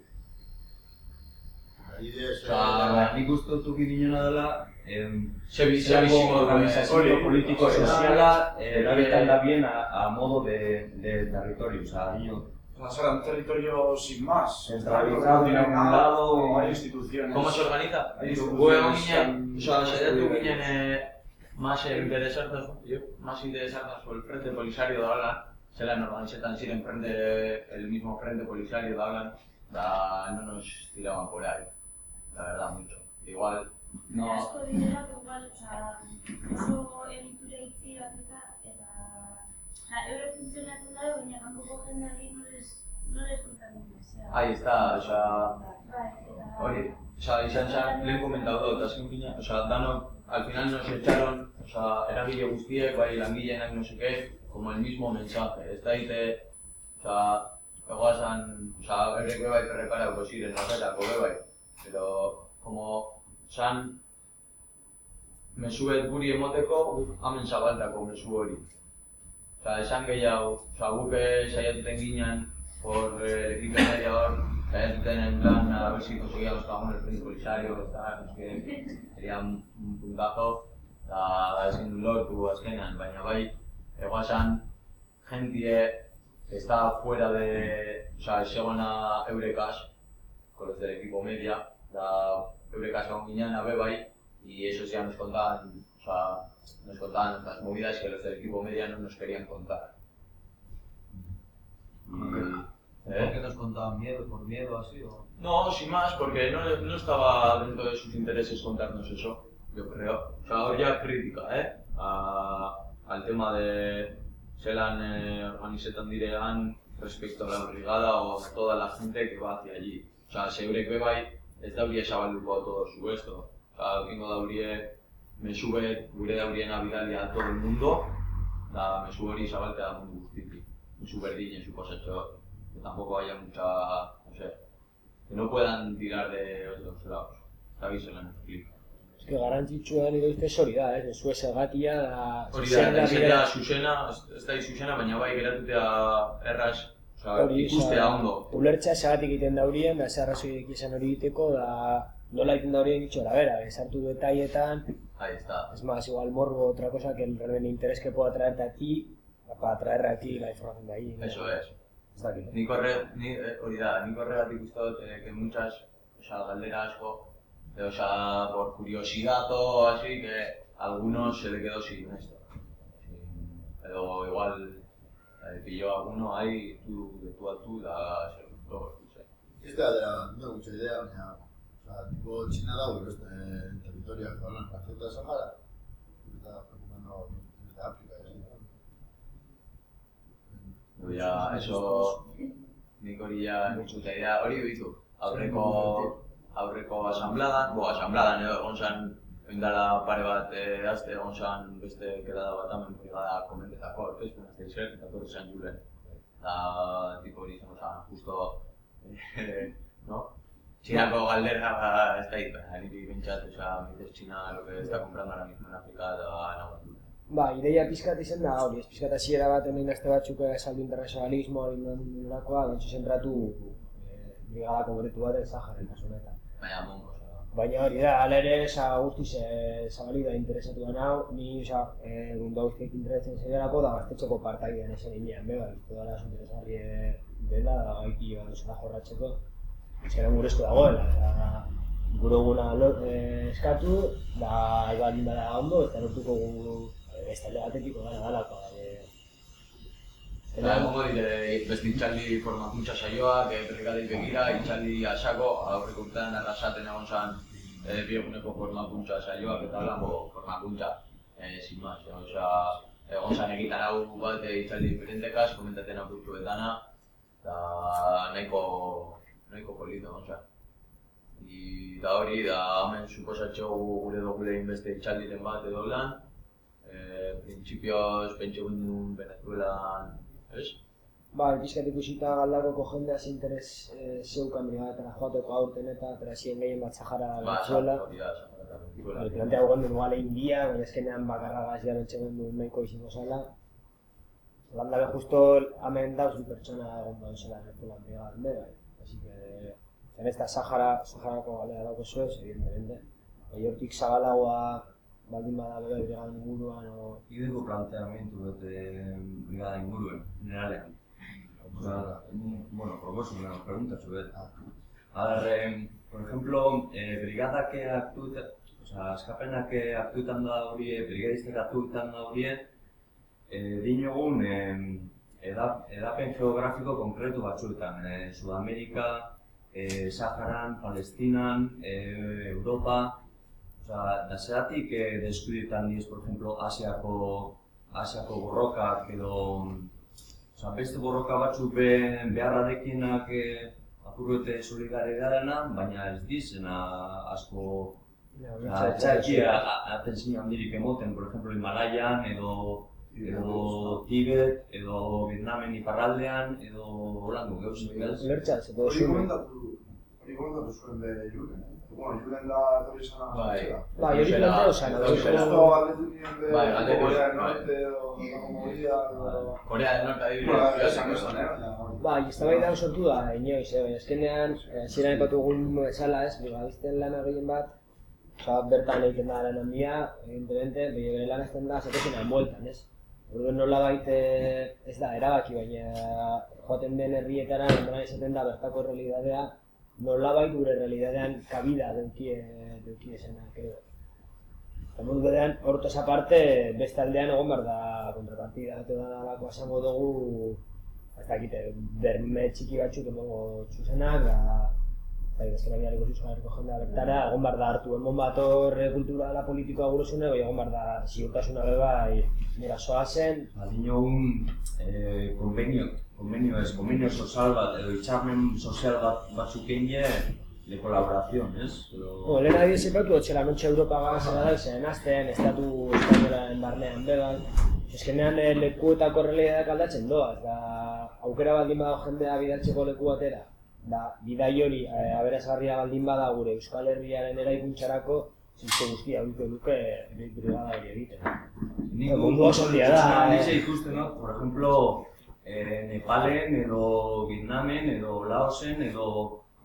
Adibidez, Osa, Nik uste dut ginen dela, em, Se bi- se zelako bizimo organizazio hori, politiko hori, soziala hori, eh, erabiltzen da bien a, a modo de, de territorio, o sea, niño, O sea, será un territorio sin más. Centralizado, No tiene en un nada, lado, no hay y- instituciones. ¿Cómo se organiza? Hay Gue egon instituciones ginen, tan- oza, saiatu ginen eh, más interesadas, yo, más interesadas por el Frente Polisario de Hablan, zelan organizetan ziren frente, el mismo Frente Polisario de Hablan, da no nos tiraban por ahí, la verdad, mucho. Igual, no, Asko direla, igual, osea, oso egitura itzi bat eta, eta, osea, eure funtzionatzen da, baina kanpoko jendeari no les, no les kontaminazioa. ahí está, oza, Bai, eta... hori, oza, izan zen, lehen komentatu dut, azken fina, oza, danok, al final nos echaron, oza, eragile guztiek, bai, langileenak, no qué, como el mismo mensaje, ez daite, oza, egoazan, oza, errek bai preparatuko ziren horretako be bai, pero, como, san, mesuet guri emoteko, guk hemen zabaltako mesu hori. Oza, esan gehiago, oza, guk eh, saiatuten ginen, por eh, ekipenaria hor, saiatuten en plan, a ver si conseguíamos con el frente polisario, eta, que, sería un, un puntazo, eta ezin lortu azkenean, baina bai, egoazan, jentie que está fuera de, o sea, segona Eurekas, con los del equipo media, da Eurekas egon ginen, abe bai, y eso ya nos contaban, o sea, nos contaban nuestras movidas que los del equipo media no nos querían contar. Y, ¿Por qué nos contaban miedo? ¿Por miedo así? O... No, sin más, porque no, no estaba dentro de sus intereses contarnos eso, yo creo. O sea, habría crítica, ¿eh? A- al tema de zelan eh, organizetan direan respecto a la brigada o a toda la gente que va hacia allí. O sea, seurek be bai, ez daurie zabalduko todo su esto. O sea, egingo daurie mesu bet, gure dauriena bidalia todo el mundo, da mesu hori zabaltea da mundu guztiti. Mesu berdinen, suposatxo, que tampoco haya mucha, no sé, que no puedan tirar de otros lados. Eta zelan explico. Ez que garantzitsua nire ustez hori da, ez? Zue zergatia da... Hori da, bidera- zuzena, ez- da zuzena, baina bai geratutea erraz, Hori, ikustea ondo. Ulertzea zergatik egiten da zer arrazoiek izan hori egiteko, da nola egiten daurien ditxo bera, sartu detailletan, Ahí está. es más, igual morbo otra cosa que el realmente interés que pueda traerte a ti, para traer a ti la información de ahí. ¿no? Eso es. Nik horre, ni, eh, hori da, nik horregatik uste dut eh, que muchas, oza, galdera asko, eh, oza, por curiosidad o así, que a algunos se le quedó sin esto. Pero igual eh, pilló a alguno ahí, tú, de tú a tú, da no sé. Ez da, dela, no mucha idea, baina, oza, tipo, txina dago, beste territorioak hablan, la fruta de Sahara, eta preocupando desde África, y así, ¿no? Yo ya, eso, nik hori ja entzuta idea, hori ditu, aurreko, aurreko asambladan, bo, asambladan edo egon zan, oindala pare bat eh, aste egon zan beste kedada bat hemen brigada komentetako aurkezpen, ez da izan, eta torri zan julen. Eta tipo hori izango zan, justo, eh, [laughs] no? Txinako galdera, ez da hit, niri bintzat, oza, mitez Txina lo que está comprando ahora mismo en África, da nagoen Ba, ideia pizkat izan da hori, ez pizkat hasiera bat hemen aste batzuk esaldi internazionalismo hori nolakoa, gantzu zentratu eh, brigada konkretu bat ez Sahararen kasu honetan. Baina mongo. Baina hori da, ala ere, oza, guztiz eh, zabali da interesatu da nau, ni, oza, eh, mundu guztiek interesatzen zailarako, da gaztetxeko partaidean esan inean, beba, toda las interesgarri eh, dela, da gaiti joan zela jorratzeko, zera gure esku dagoela, eta gure guna eh, eskatu, da ibaldin bada ondo, eta lortuko gu eh, beste alde batetik gara dalako, Eta egongo dire beste itxaldi formakuntza saioak, eh, berrigadei begira, itxaldi asako, aurreko urtean arrasaten egon zan eh, bi eguneko formakuntza saioak eta halango formakuntza, eh, sin más, eh, osea, egon zan egitarau bat eh, itxaldi diferentekaz, komentaten apurtu betana, eta nahiko, nahiko polito egon zan. Da hori, da hemen suposatxo gure dokulein beste itxaldiren bat edo lan, eh, printzipioz pentsu ginen Venezuelan, ez? Ba, pizkat ikusita galdakoko jendea interes eh, zeukan brigadatara joateko aurten eta atera ziren gehien bat Sahara Ba, Venezuela. Bai, plantea guen duen igual India, baina eskenean bakarra gazian etxegen duen nahiko izango zela. Landa be justo hemen dauz pertsona egon dauz zela Venezuela brigadan be, bai. Así que, en esta Sahara, Saharako galdera dauko zuez, evidentemente. bai hortik zabalagoa baldin bada bere brigaden inguruan o... Ideko planteamentu dut eh, brigada inguruen, generalean. Osea, bueno, proposo, una pregunta sobre A ver, eh, por ejemplo, eh, brigada que actúa, o sea, que aktuetan da hori, brigadistek aktuetan da hori, eh, dinogun eh, edap, edapen geografiko konkretu batzuetan, eh, Sudamerika, eh, Saharan, Palestinan, eh, Europa, Osea, da zeratik eh, deskuditan diez, por ejemplo, Asiako, Asiako borrokak edo Osea, beste borroka batzuk be, beharrarekinak eh, apurrete solidaridadena, baina ez dizena asko Ja, Osea, etxaki atentzio handirik emoten, por ejemplo, Himalayan edo edo Tibet, edo Vietnamen iparraldean, edo holango gauzak, ez? Lertxa, ze todo Hori komentatu zuen be Julen. Bueno, Julen da etorri izan Bai. Bai, hori Zela. Esto galdetu nien be Bai, Korea del zuen, Norte la movida edo... Korea del Norte adibidez. Esan da. esan, eh? baina hori. Bai, eztabaida hau sortu da, inoiz, eh, baina azkenean, eh, hasieran aipatu dugun bezala, ez, brigadisten lana gehien bat, Osa, bertan egiten da lan handia, evidentemente, bere bere lan ezten da, zatezena bueltan, ez? Orduan nola baite, ez da, erabaki, baina joaten den herrietara, nola izaten da, bertako realidadea, nola gure realidadean kabida deukie, deukie esenak, edo. Eta modu berean, hortaz aparte, beste aldean egon behar da kontrapartida, eta da alako esango dugu, ez dakite, berme txiki batzuk emango txuzenak, da, bai, bezala biharriko zuzkarriko jendea bertara, egon behar da hartu emon bat hor eh, kulturala politikoa gurusune, bai, egon behar da ziurtasuna be bai, nera zen, Adinogun eh, konbenio, konbenio ez, konbenio sozial bat, edo itxarmen sozial bat batzuk egine de colaboración, ez? Edo... Bueno, lehen adibidez epatu, otxela noche Europa gazera da, zen azten, estatu espainolaren barnean beban. Eskenean eh, lekuetako realidadeak aldatzen doa, eta aukera baldin badago jendea bidaltzeko leku batera. Ba, bidai hori eh, aberasgarria baldin bada gure Euskal Herriaren eraikuntzarako, zintzo guztia aurko duke eh, brigada hori egiten. Nik mundu oso handia da, eh. ikusten, no? Por ejemplo, eh, Nepalen edo Vietnamen edo Laosen edo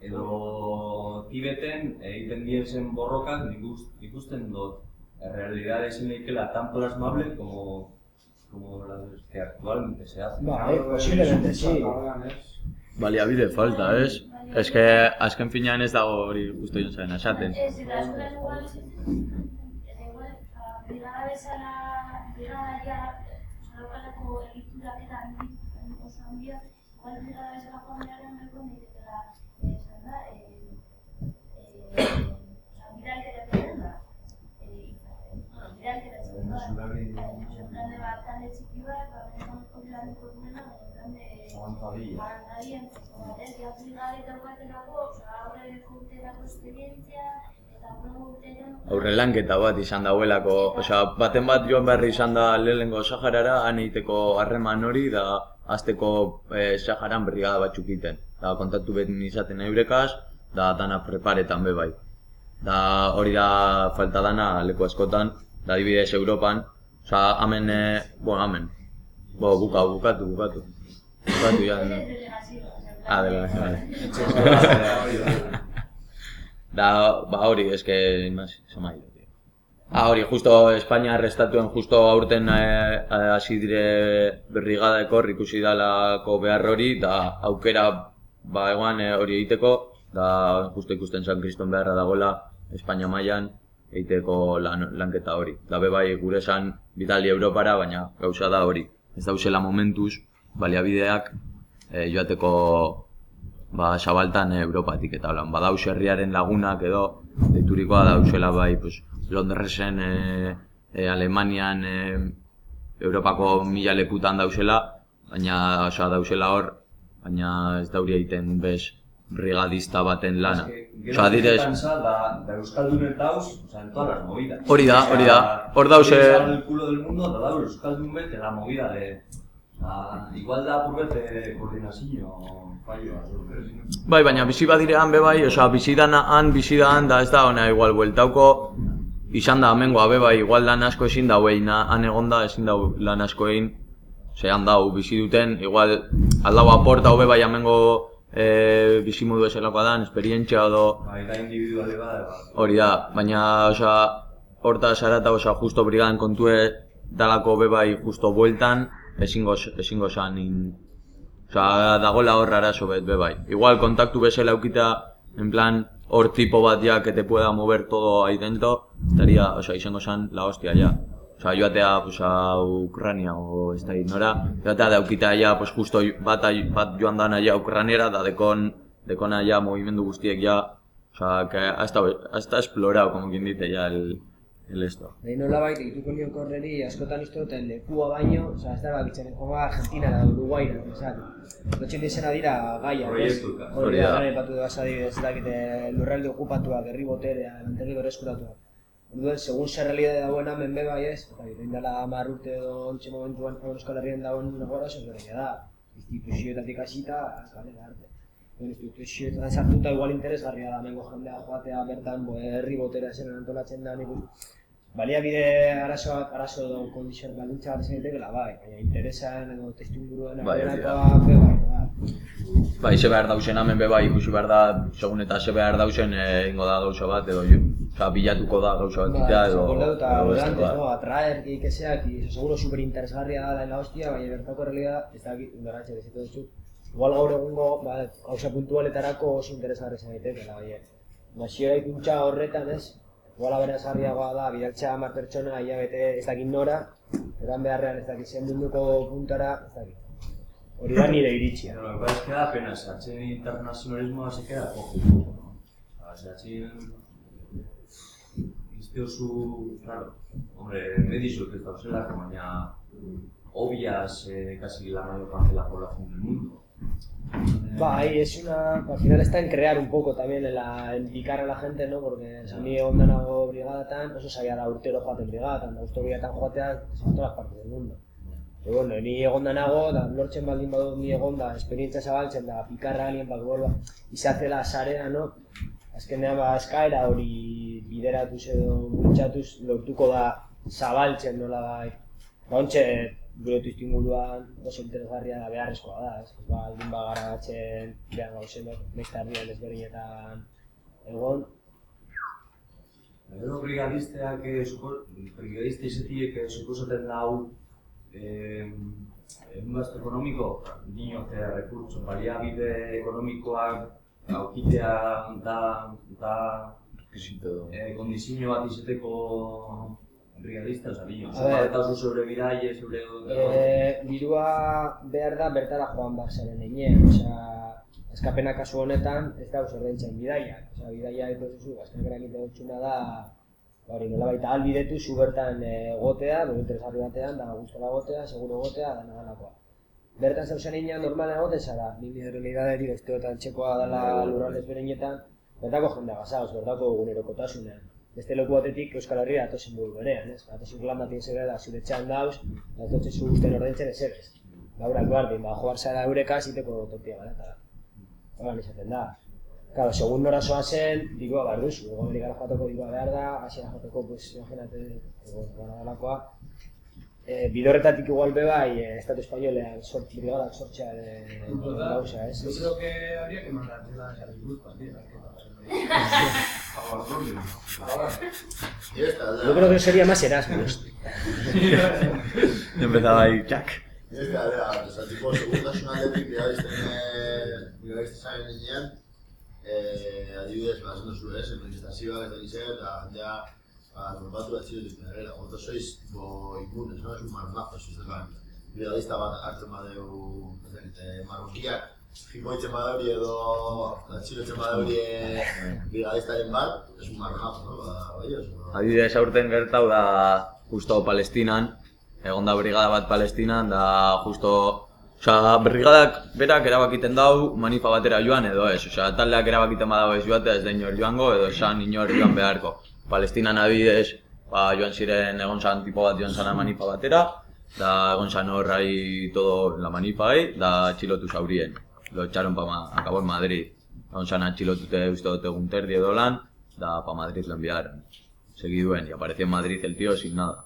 edo Tibeten egiten diezen borrokak ikusten dut realidad ezin leikela tan plasmable como como la que actualmente se hace. Ba, eh, posiblemente, sí. Baliabide falta, ez? Ez que azken finean ez dago hori justo joan zaren esaten. Ez, eta askotan igual, eta igual, ba, brigada bezala, brigada ja, daukalako egiturak eta oso handia, igual brigada bezala joan beharren nahiko niretela, esan da, eh, eh, oza, bidalketa da, eh, hitza, eh, bidalketa txiki bat, ba, baina talde, Avanzadilla. Barandadien, ez, ja brigade daukaterako, oza, aurreko urterako esperientzia, eta aurreko urtean... Aurre lanketa bat izan dauelako, osea, baten bat joan berri izan da lehenengo Saharara, han egiteko harreman hori, da azteko eh, Saharan brigada batzuk egiten. Da, kontatu beten izaten eurekaz, da dana preparetan be bai. Da, hori da falta dana leku askotan, da adibidez Europan, osea, hemen, eh, bueno, hemen, bo, buka, bukatu, bukatu. Bukatu ja. Ah, dela, vale. [laughs] Da, ba hori, eske, ido, tío. Ah, hori, justo Espainia arrestatuen justo aurten eh, eh, hasi dire berrigada ekor ikusi dalako behar hori, da aukera ba egoan eh, hori egiteko, da justo ikusten San Kriston beharra dagoela Espainia mailan egiteko lan, lanketa hori. Da be bai gure esan bidali Europara, baina gauza da hori. Ez dauzela momentuz, baliabideak eh, joateko ba, Xabaltan eh, Europatik eta holan. Badau herriaren lagunak edo deiturikoa dauzela bai, pues, Londresen, e, e, Alemanian, e, Europako mila lekutan dauzela, baina osea dauzela hor, baina ez dauri egiten bez brigadista baten lana. Osea, direz, da, da Euskaldunen dauz, o sea, en todas las movidas. Hori da, hori da. Hor Quieres dar el culo del mundo, da dauz Euskaldun bete la movida de... Ah, igual da purbete koordinazio fallo. bai, baina bizi badirean be bai, osea, bizi dana han, bizi da da ez da ona igual bueltauko izan da hemengoa be bai, igual lan asko ezin dau egin, han egonda ezin dau lan asko egin, Ze han dau bizi duten, igual aldau aporta hobe bai hemengo e, bizimodu eselakoa dan, esperientzia edo Bai, da individuale bada, ba. hori da, baina, osea, horta sarata, osea, justo brigadan kontue dalako bebai justo bueltan, ezingo, ezingo san in, osea, dagoela hor arazo bet bebai. Igual kontaktu bezala eukita, en plan, hor tipo bat ya que te pueda mover todo ahí dentro, estaría, osea, izango san la hostia ya. Osea, joatea, pues, a Ucrania o ez da nora, joatea daukita ja, pues, justo bat, bat joan dana ja Ukraniera, da dekon, dekona ja movimendu guztiek ja, osea, que ha estado, ha estado explorado, como quien dice, ya el, el esto. Nahi nola baita egituko nion korreri askotan uste duten lekua baino, oza, ez da bakitzen, joango Argentina da Uruguaira, esan. Lotxen dizena dira gaia, ez? Proiektuka. Hori da, da. gane patu da adibidez, ez dakite lurralde okupatuak, herri boterea, lantegi berreskuratuak. Orduan, segun zer realidade dagoen hemen be bai ez, eta egin dela hamar urte edo ontsi momentuan Euskal Herrian dagoen negora, zozbereia da. Instituzioetatik hasita, kalera arte. Instituzioetan sartuta igual interesgarria da mengo jendea joatea bertan bo, herri botera zen antolatzen da nik. Baliabide arazo bat, arazo edo kondizio baldintza bat daitekeela bai, baina interesan edo testu inguruen Bai, be bai, bai. Bai, ze behar dausen hemen be bai, ikusi behar da, segun eta ze behar dausen eh, ingo da gauza bat, edo jo, oza, bilatuko da gauza bat itea, edo... Eta edo antes, no, atraer, que, que sea, que eso seguro super interesgarria da la hostia, baina bertako realidad, ez da, indoratxe, bezito dutxu. Igual gaur egungo, ba, gauza puntualetarako oso interesgarri zen daitekeela, baina. Nasiora ikuntza horretan, ez? Igual aberazgarriagoa da, bidaltzea hamar pertsona, ia bete ez dakit nora, eran beharrean ez dakit zen munduko puntara, ez dakit. Hori da nire iritzia. Pero lo que pasa es que da pena, se hace internacionalismo se queda cojo. ¿no? O sea, se hace... Este oso, claro, hombre, me dicho que esta es la baina obvias eh, casi la mayor parte de la población del mundo. Bai, es una. Al final está en crear un poco también, en, la, en picar a la gente, ¿no? Porque si ni onda nago brigadatan, oso saia da urtero joaten brigadatan, da usto brigadatan joatean, en todas partes del mundo. Pero bueno, ni egonda nago, da lortzen baldin badut ni egonda, esperientzia zabaltzen da, pikarra alien bat bolba, izatela sarea, no? Azkenean ba, eskaera hori bideratuz edo bultzatuz lortuko da zabaltzen nola bai. Ba, ontxe, gure testu inguruan oso interesgarria da beharrezkoa da, ez? Ba, aldin bagaratzen, behar gauzen, bestarrian ezberdinetan egon, Gero brigadisteak, eh, brigadista izetiek eh, suposaten dau eh, un gasto ekonomiko, dinote rekurtso, baliabide ekonomikoak aukitea da, da eh, kondizio bat izeteko brigadista, oza, dino, A ver. eta oso zeure bidaie, zeure... E, dirua behar da bertara joan behar zaren egin, osea, eskapena kasu honetan ez da ordaintzen bidaiak, osea, bidaia prozesu, azkenak eragite gutxuna da, ba hori nola baita albidetu zu bertan eh, egotea, bero interesgarri batean, da gustora egotea, seguro egotea, dana danakoa. Bertan zeuzen egin normala egoten zara, nire realidaderi besteotan txekoa dela lurraldez bereinetan, bertako jendea gazauz, bertako egunerokotasunean. Beste leku batetik Euskal Herria atozen buru berean, ez? Atozen Irlandatik zebe da zure txan dauz, da ez dutxe zu usten ordaintzen ez ez. Laurak guardin, ba, joar zara eureka ziteko tortilla barata. Horan izaten da. Claro, segun nora zen, dirua behar duzu, ego amerikara joateko dirua behar da, asiera joateko, pues, imaginate, ego, gara dalakoa. E, bidorretatik igual be bai, eh, Estatu Espainolean sort, brigadak sortzea e, gauza, ez? Yo creo que habría que mandársela a Gipuzkoa, tío. Y esta, Yo creo que sería más Erasmus. [laughs] Empezaba ahí, Jack. Y esta, da, o sea, tipo, segurtasun aldetik brigadisten, eh, brigadisten zaren eh, adibidez, ba, esan duzu, ez, administrazioak eta gizea, eta jendea, ba, normatu da txilotik berrera. Vosotros sois, tipo, inmunes, no? Es un marronazo, si ustedes van. Brigadista bat hartzen badeu, ez eh, marrokiak, jipoitzen badauri edo atxilotzen badauri eh, brigadistaren bat, es un marronazo, no? Ba, bai, oso. Adibidez aurten gertau da justo Palestinan, egon da brigada bat Palestinan, da justo Osea, brigadak berak erabakiten dau manifa batera joan edo ez, osea, taldeak erabakiten badago ez joatea ez da inor joango edo esan inor joan beharko. Palestinan adibidez, ba, joan ziren egon zan tipo bat joan zana manifa batera, da egon zan hor ahí todo la manifa ahí, da atxilotu zaurien. Lo echaron pa, Ma- acabó en Madrid. Egon zan atxilotute uste dut egun terdi edo lan, da pa Madrid lo enviaron. Segiduen, y apareció en Madrid el tío sin nada.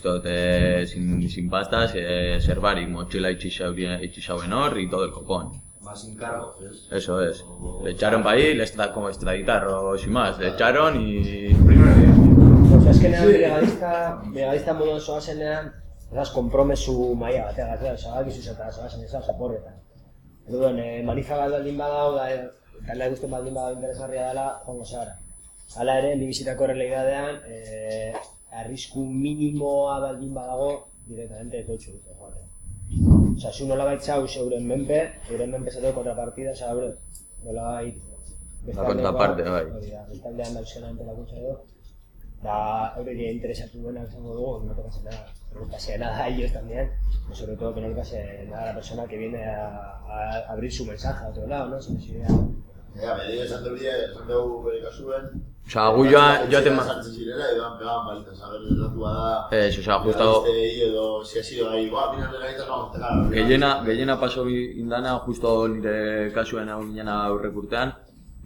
Esto te, sin, sin pastas, eh, ser barik, mochila itxisauen hor y todo el copón. más sin cargo, ¿ves? Eso es. Le echaron para ahí, le está como extraditar, o sin más. Le echaron y... Osa, eskenean brigadista, brigadista moduan zoazenean, esas kompromesu maia bateagatzea, osa, bakizu zeta, zoazen esas oporretan. Orduan, eh, manifa bat baldin badau, da, eh, talea guztien baldin badau interesgarria dela, joango zara. Hala ere, ni bizitako errealidadean, eh, arrisku minimoa baldin badago, directamente ez dutxu dute joaten. Osa, zu nola baitzau euren menpe, euren menpe zateko kontrapartida, osa, eure, nola bait... La contraparte, bai. Hori da, bestaldean dauzena antolakuntza edo. Da, eure dira interesatu duenak esango dugu, no te pase nada. No le pase nada a ellos también, pero sobre todo que no le pase nada a la persona que viene a, a abrir su mensaje a otro lado, ¿no? Sin necesidad. Ja, medida esan dugu bide, esan dugu bere kasuen. Osa, gu joan, joaten ma... Sartzen zirela, edo han pegaban balitas, a ver, datua da... Ez, osa, justo... Brigadistei edo, si ha sido ahí, ba, final legalitas vamos a pegar. Gehiena, gehiena paso indana, justo nire kasuen hau ginen aurrek urtean.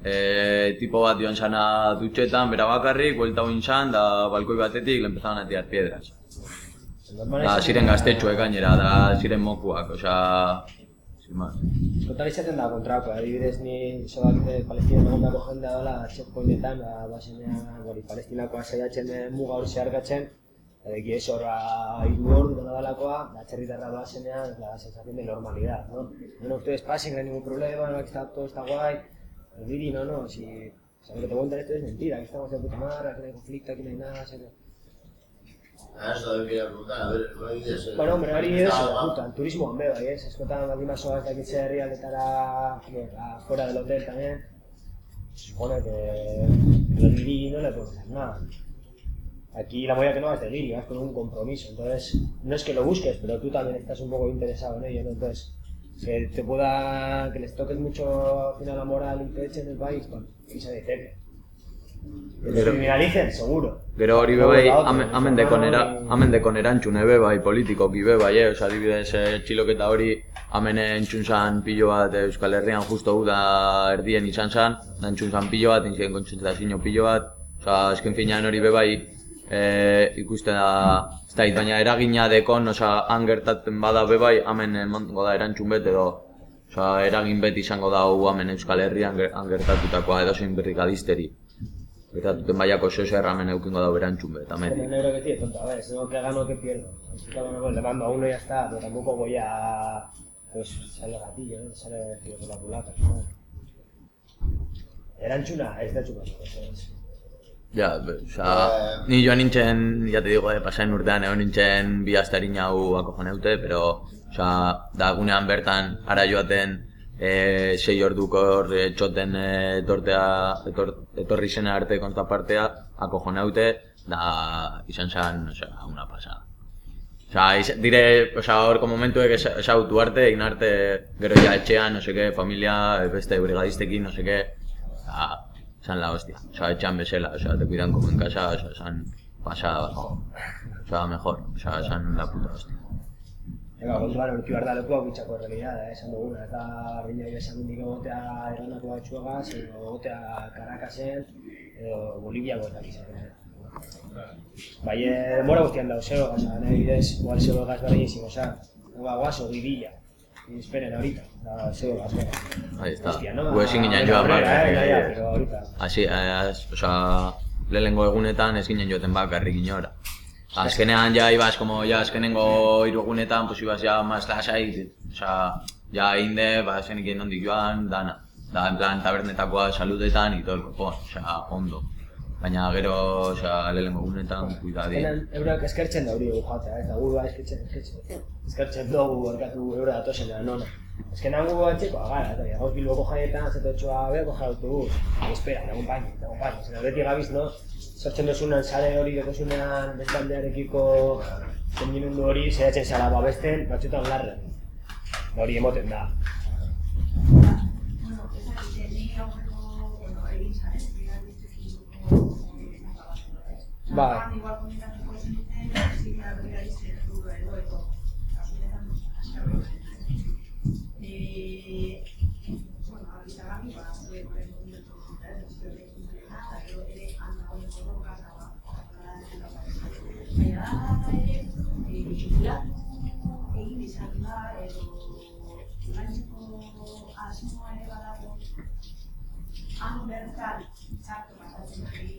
E, tipo bat joan sana dutxetan, bera bakarrik, buelta hoin zan, da balkoi batetik, le empezaban a tirar piedras. Da, ziren gaztetxoek gainera, da, ziren mokuak, osea... Sin más. Askotan izaten da kontrako, adibidez ni sobak eh, Palestina egondako jendea dela ba, basenean, hori, Palestinakoa saiatzen den muga hori zeharkatzen, Edeki ez horra hiru ordu dela dalakoa, da txerritarra basenean, la sensación de normalidad, ¿no? Bueno, ustedes pasen, no hay ningún problema, no, está, todo está guay. El Viri, no, no, si... O sea, lo que te cuentan esto es mentira, aquí estamos de puta madre, aquí no hay conflicto, aquí no hay nada, se... Ah, eso también quería preguntar, a ver, hori bidez... Bueno, hombre, hori Estaba- puta, turismo bai, ez? Es askotan baldin basoa ez dakitze herrialdetara, bueno, fuera del hotel también, se supone que el guiri no le puede hacer nada. Aquí la movida que no vas de guiri, vas con un compromiso, entonces no es que lo busques, pero tú también estás un poco interesado en ello, ¿no? Entonces, que te pueda, que les toques mucho al final la moral y te echen del país, pues, y se dice Pero- criminalicen, seguro. Gero hori amen, su amen dekonera, hermano y- amen dekonerantzune bebai, politikoki bebai, eh? Osa, adibidez, eh, txiloketa hori, amen entzun zan pilo bat Euskal Herrian justo gu da erdien izan zan, da entzun zan pilo bat, entzien kontzentzazio pilo bat, osa, azken finean hori bebai, eh, ikusten da, ez da, baina eragina dekon, osa, han gertatzen bada bebai, amen emango da erantzun bet edo, osa, eragin bet izango da hu amen Euskal Herrian gertatutakoa edo zein berrigadisteri. Gertatuten baiako zozo erramen eukingo da erantzun bet, amen. El negro que tiene tonto, a ver, si no que gano que pierdo. Si que gano, pues le mando a uno y ya está, pero tampoco voy a... Pues sale gatillo, ¿no? Sale tío por la culata. ¿no? Erantzuna, ez da txupatu, ez. Ja, oza, ni joan nintzen, ya te digo, eh, pasain urtean egon nintzen bi astarin hau akojoneute, pero, oza, da gunean bertan ara joaten eh, sei orduko hor eh, txoten eh, etortea, etor, etorri zena arte kontrapartea akojoneute, da izan zen, oza, una pasada. Osa, iz- dire, osa, horko momentuek esa- esautu arte, egin arte, gero ja etxean, no seke, familia, beste brigadistekin, no seke, osa, esan la hostia. Osa, etxean bezala, osa, te cuidan como en casa, osa, esan pasada, osa, mejor, osa, esan la puta hostia. Ega, kontuan urki behar da lekua bitxako realidad, eh, esan duguna, eta bina esan mendik egotea eranako batxuagaz, edo egotea Caracasen, edo Boliviako eta gizaren. Bai, eh, denbora guztian dauz, zeo, oza, nahi bidez, igual zeo gaz berri izango, oza, Guau, guaso, bibila. Y esperen ahorita, da, zeo gaz berri. Ahí está. Gu ezin ginen joan, eh, eh. Hasi, eh, osa, lehenengo egunetan ez ginen joaten bakarrik inora. Azkenean ja ibas, como ya azkenengo hiru egunetan, pues ibas ya más lasai, osa, ja inde, ba, zenik nondik joan, dana. Da, en plan, tabernetakoa saludetan, y todo el copón, osa, ondo. Baina gero, osa, lehenengo egunetan, kuidadi. Azkenean, eurak eskertzen da hori dugu jatea, eta gu ba eskertzen, eskertzen. Eskertzen dugu barkatu eura datozenean, nona. Azkenean gu batxeko agara, eta gauz bilboko jaietan, coger autobús. Y espera, te acompaño, te acompaño. Zena beti gabiz, no? Sortzen dozunan sare hori dozunean beste aldearekiko sentimendu hori, zehatzen zara babesten, batzutan larren. Hori emoten da. Zaren, Bai. Bertan txarto pasatzen ari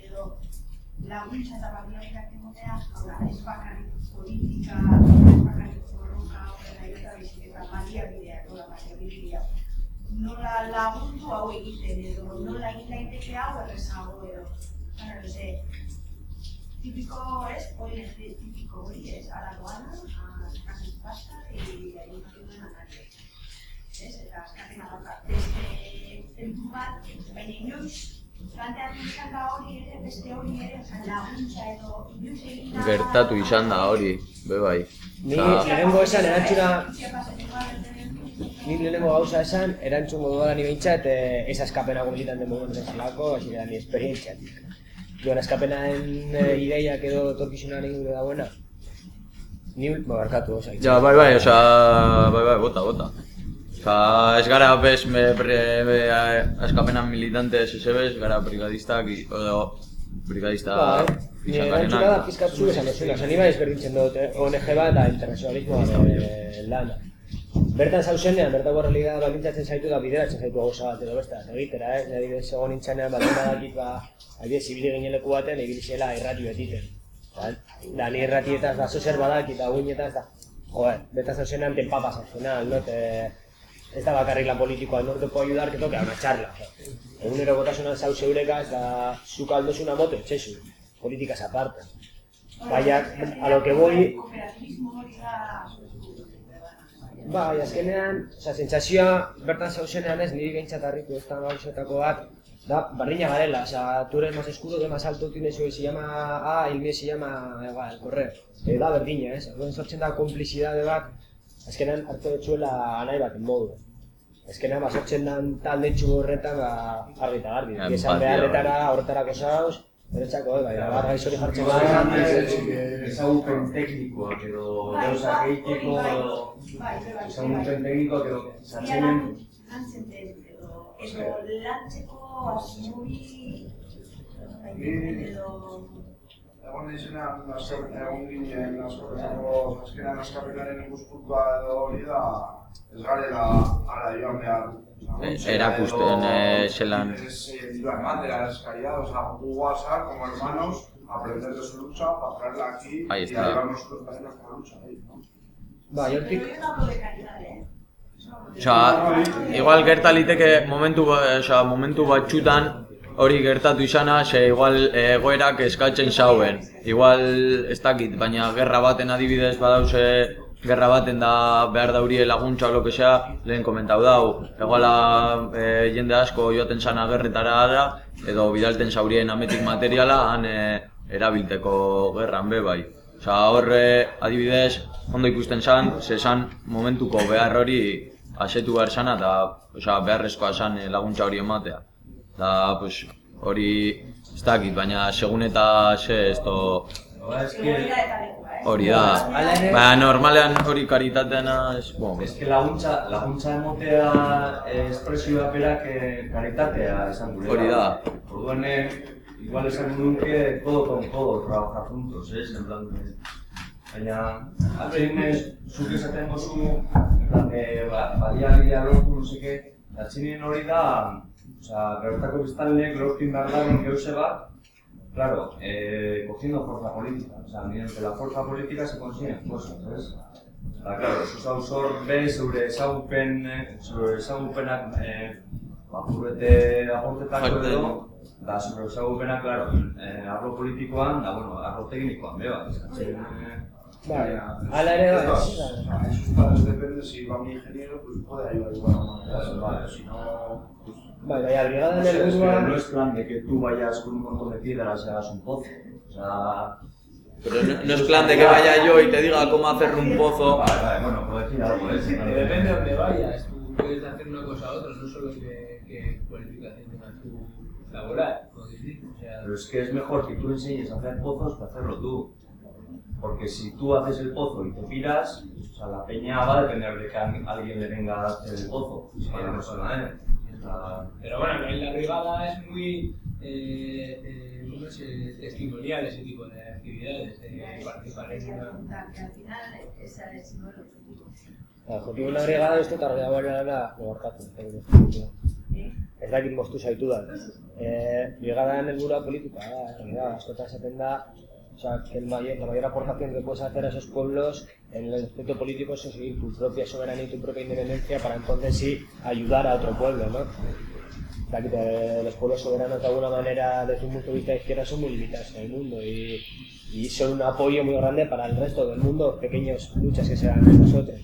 edo laguntza eta baliabideak emotea, hau da, ez bakarrik politika, ez bakarrik borroka horrela eta baizik eta baliabideak, hau da, baliabideak. Nola lagundu hau egiten edo, nola egin daiteke hau errezago sé, típico es, hoy es típico, hoy es a la aduana, a su pasta y ahí no tienen a nadie. Ez, eta eskatzen dauka. Beste zentu bat, baina inoiz, planteatu izan da hori ere, beste hori ere, oza, laguntza edo inoiz egin da... Gertatu izan da hori, be bai. Ni lehenengo esan erantzuna, da, ni lehenengo gauza esan, erantzungo dudala ni behintzat, eh, ez askapenago militanten mogun bezalako, hasi da ni esperientziatik. Duan askapenaren eh, ideiak edo torkizunaren gure dagoena, ni ba, barkatu, oza, Ja, bai, bai, osea, bai, bai, bota, bota. Osea, ez gara bez, me, pre, be, eskapenan militante ez ez gara brigadistak, edo brigadista Ba, ni erantzuna da izangarenak. pizkat zu esan duzuna, zan iba ezberdintzen dut eh, ONG bat eta internazionalismoa eh, lana. Bertan zauzenean, bertako realidad balintzatzen zaitu da bideratzen zaitu gauza bat edo beste, egitera, ez? Adibidez, egon nintzenean, bat badakit, ba, adibidez, ibili ginen leku baten, ibili zela irrati betiten. Da, da ni irratietaz, da, zozer badakit, da, guinetaz, da, joder, bertan zauzenean, ten papas al final, no? Te, ez da bakarrik lan politikoa, no te puedo ayudar, que toque a una charla. Egunero botasunan zauz eureka, ez da, zuk aldosuna moto, etxezu, politikaz aparte. Baina, a lo que voy. Bai, azkenean, oza, sentsazioa bertan zauzenean ez, niri behintzat harritu ez da gauzetako bat, da, bardina garela, oza, tú eres más escudo que más alto tienes hoy, se llama A, el mío se llama, igual, correr. E, da berdina, ez, orduan sortzen da komplizidade bat, azkenean hartu dutzuela nahi baten modu. Azkenean, ba, sortzen dan talde txu horretan, ba, argi eta garbi. Esan bai. beharretara, horretarako zauz, beretzako, eh, bai, abar gaizori jartzen Bai, gara. bai, ezagupen teknikoak edo Bai, gauzak bai, egiteko bai, bai, bai, bai, ezagupen teknikoak edo Ia zatzemen lan, lantzen den, edo, edo lantzeko asmuri, edo... Egon azken- egon ginen azkenean askapenaren ikuspuntua edo hori da, ez garela ara joan behar. Eh, erakusten, eh, zelan. Eh, ematera eskaria, o sea, gu guasa, como hermanos, aprender de su lucha para traerla aquí Ahí y está. ayudar nosotros también a nuestra lucha. Bai, hortik, ¿eh? Osea, igual gerta liteke momentu, ba- osea, momentu batxutan hori gertatu izana, ze igual eh, egoerak eskatzen zauen. Igual ez dakit, baina gerra baten adibidez badauze gerra baten da behar daurie laguntza lo lehen komentau dau. Iguala eh, jende asko joaten sana gerretara ara, edo bidalten zaurien ametik materiala, han eh, erabilteko gerran be bai. Osea, horre adibidez, ondo ikusten zan, ze zan momentuko behar hori asetu behar zana eta osea, beharrezkoa zan eh, laguntza hori ematea. Da, pues, hori ez dakit, baina segun eta ze ez to Ba, eske, eh? hori da. Baina normalean hori karitateana ez, bueno, eske laguntza, laguntza emotea eh, espresioa berak eh, karitatea esan duela. Hori da. Orduan, igual esan nuke codo con codo, trabajar juntos, eh, en plan, eh, Baina, atzein ez, zuk esaten gozu, ba, baliabidea lortu, no seke, atzein hori da, osea, bertako biztanleek lortu behar daren geuse bat, Claro, eh, cogiendo fuerza política, o sea, mediante la fuerza política se consiguen cosas, ¿sabes? Eta, claro, zuz hau zor be, zeure ezagupen, eh, zeure ezagupenak, eh, bapurrete aportetako Aporte. edo, da zeure ezagupenak, claro, eh, arlo politikoan, da, bueno, arlo teknikoan, beba, eskatzen, eh, bai, hala ere, bai, a esos padres depende si va mi ingeniero, pues puede ayudar de buena manera. Vale, si no, pues Bai, bai, brigada o sea, es que no es plan de que tú vayas con un montón de piedras y hagas un pozo, o sea, pero no, no es plan de que vaya yo y te diga cómo hacer un pozo. Vale, vale, bueno, puedo decir algo, ¿eh? Depende de dónde vayas, tú puedes hacer una cosa u otra, no solo que, que cualificación tengas tu laboral, o sea, Pero es que es mejor que tú enseñes a hacer pozos que hacerlo tú. Porque si tú haces el pozo y te piras, o sea, la peña va a depender de que a alguien le venga a hacer el pozo. Para la ¿eh? Pero bueno, en la brigada es muy eh, eh, ¿cómo es? Eh, testimonial ese tipo de actividades, de participar en Quería una... preguntar, que al final ese es el objetivo. El objetivo de una brigada ez dut argi dagoena dela gorkatu. Ez dakit moztu zaitu da. Eh, brigadaen helburua politika da, realidad, askotan esaten da, o sea, que el mayor, la mayor aportación que puedes hacer a esos pueblos en el aspecto político es conseguir tu propia soberanía y tu propia independencia para entonces sí ayudar a otro pueblo, ¿no? Los pueblos soberanos de alguna manera desde un punto de vista de izquierda son muy limitados en el mundo y, y son un apoyo muy grande para el resto del mundo, pequeñas luchas que se dan entre nosotros.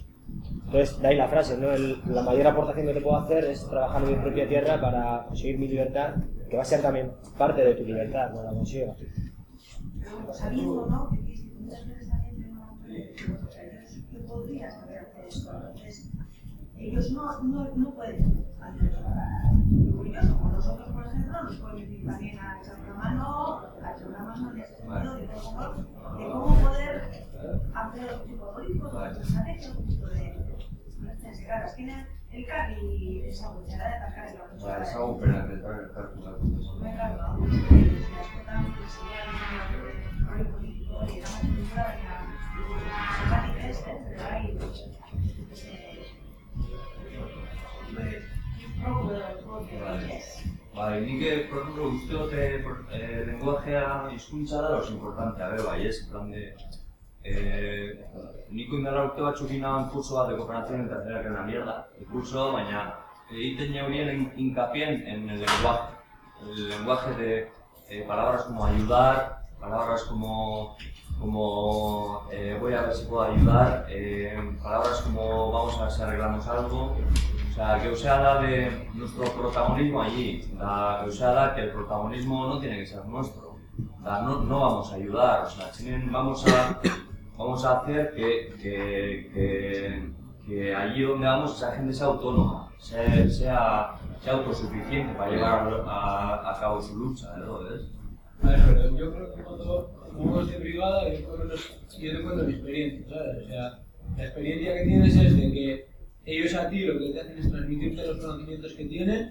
Entonces, ahí la frase, ¿no? El- la mayor aportación que te puedo hacer es trabajar en mi propia tierra para conseguir mi libertad, que va a ser también parte de tu libertad, no la consiga. Sabiendo, ¿no? Que muchas veces también que podrías haber hacer esto. Entonces, ellos no, no, no pueden hacer ellos, como nosotros, por ejemplo, nos pueden decir también a echar una mano, a echar una mano en ese sentido de cómo, de cómo poder hacer otro tipo de políticos, otro otro tipo de... Claro, es que el carri es algo que se da de atacar el Ba, ezagun pena eta kalkulatu. Bai, nik, eh, por ejemplo, uste dut eh, por- eh, lenguajea hizkuntza da oso importantea, be, bai, ez? En plan de... Eh, nik indala urte batzuk inaban kurso bat de cooperación internacional que una mierda, el curso, baina egiten jaurien hin- hincapié en, el lenguaje. El lenguaje de eh, palabras como ayudar, palabras como, como eh, voy a ver si puedo ayudar, eh, palabras como vamos a ver si arreglamos algo. O sea, que o sea da de nuestro protagonismo allí, da, que o sea da que el protagonismo no tiene que ser nuestro. Da, no, no vamos a ayudar, o sea, vamos a, vamos a hacer que, que, que, allí donde vamos esa gente sea autónoma, sea, sea, autosuficiente para llevar a, a cabo su lucha. A pero yo creo que cuando jugamos de brigada, yo, yo te cuento mi experiencia, ¿sabes? O sea, la experiencia que tienes es de que ellos a ti lo que te hacen es transmitirte los conocimientos que tienen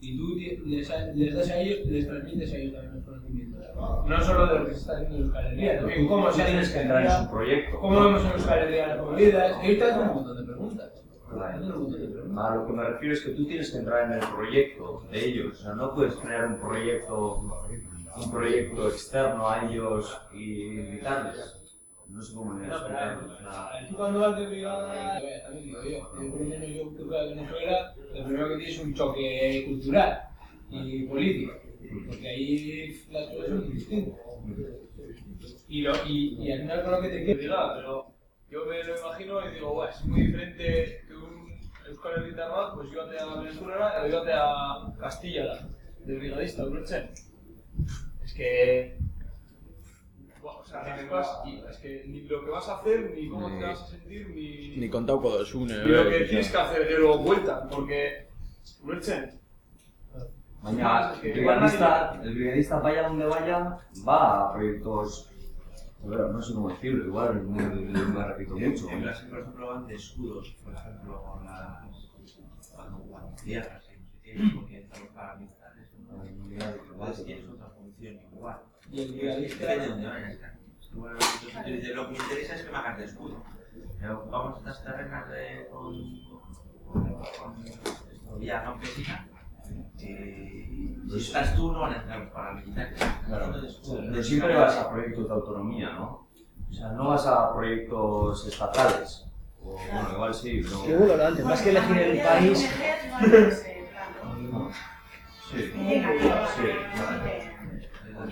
y tú les, les das a ellos, les transmites a ellos también los conocimientos. No solo de lo que se está haciendo en Euskal Herria, también cómo se tienes que entrar en su proyecto. cómo vemos en Euskal Herria las movidas, ellos te hacen un montón de preguntas. Claro. Te hacen un montón de preguntas. A lo que me refiero es que tú tienes que entrar en el proyecto de ellos, o sea, no puedes crear un proyecto, un proyecto externo a ellos y limitarles. No sé cómo explicarlo. o sea, Tú cuando vas de brigada, eh, también digo yo, por lo menos yo que fui a Venezuela, lo primero que tienes es un choque cultural y político, porque ahí las cosas son distintas. Y, lo, y, y al final con lo que te queda, Diga, pero yo me lo imagino y digo, "Buah, es muy diferente que un Euskal Herritarra, pues yo a Venezuela y yo a Castilla, de brigadista, Urochen. Es que... o sea, ni es que ni lo que vas a hacer, ni cómo te vas a sentir, ni, Ni kontauko dozune, ni lo que tienes que hacer de luego vuelta, porque Es que el brigadista, nadie- el brigadista vaya donde vaya, va a proyectos, bueno, no sé cómo decirlo, igual me, me repito mucho. En por ejemplo, van de escudos, por ejemplo, con las. cuando cuando tierras, y no sé qué, porque entran los paramilitares, y el de dónde entonces tú dices, lo que me interesa es que me hagas de escudo. Pero vamos a estas terrenas de, con, con, vía campesina. Eh, si estás tú, no van a entrar los paramilitares. Claro, pero siempre vas a proyectos de autonomía, ¿no? O sea, no vas a proyectos estatales. O, bueno, igual sí, pero... Digo lo antes, más que elegir el país, ¿no? Sí,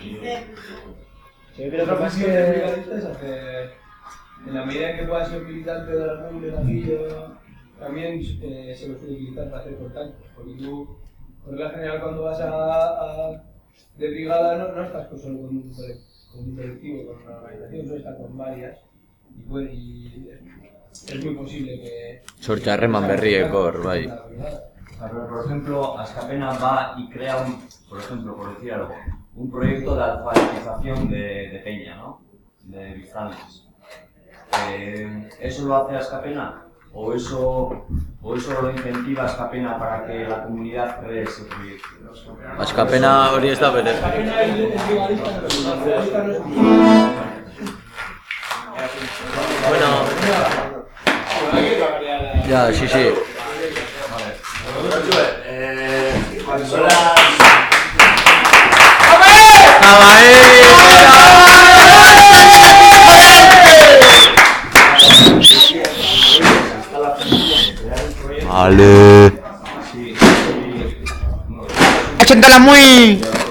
yo creo que otra más que... hacer, en la medida en que puedas ser militante de móviles aquí, yo- también eh, se lo suele utilizar para hacer contactos, porque tú, por regla general, cuando vas a, a- de brigada no, no estás con- solo con un, con un colectivo, con una organización, solo estás con varias, y, puede- y es, muy posible que... Sortxarreman berriekor, bai. La brigada. Pero, por ejemplo, Azcapena va y crea un, por ejemplo, por decir algo, un proyecto de alfabetización de, de Peña, ¿no? De biztanles. Eh, ¿Eso lo hace Azcapena? ¿O eso, ¿O eso lo incentiva Azcapena para que la comunidad cree ese proyecto? Askapena hori ez da bere. Un Bueno, la- Ya, sí, sí. Eh, cuando las... Vale. ¡Achentala muy!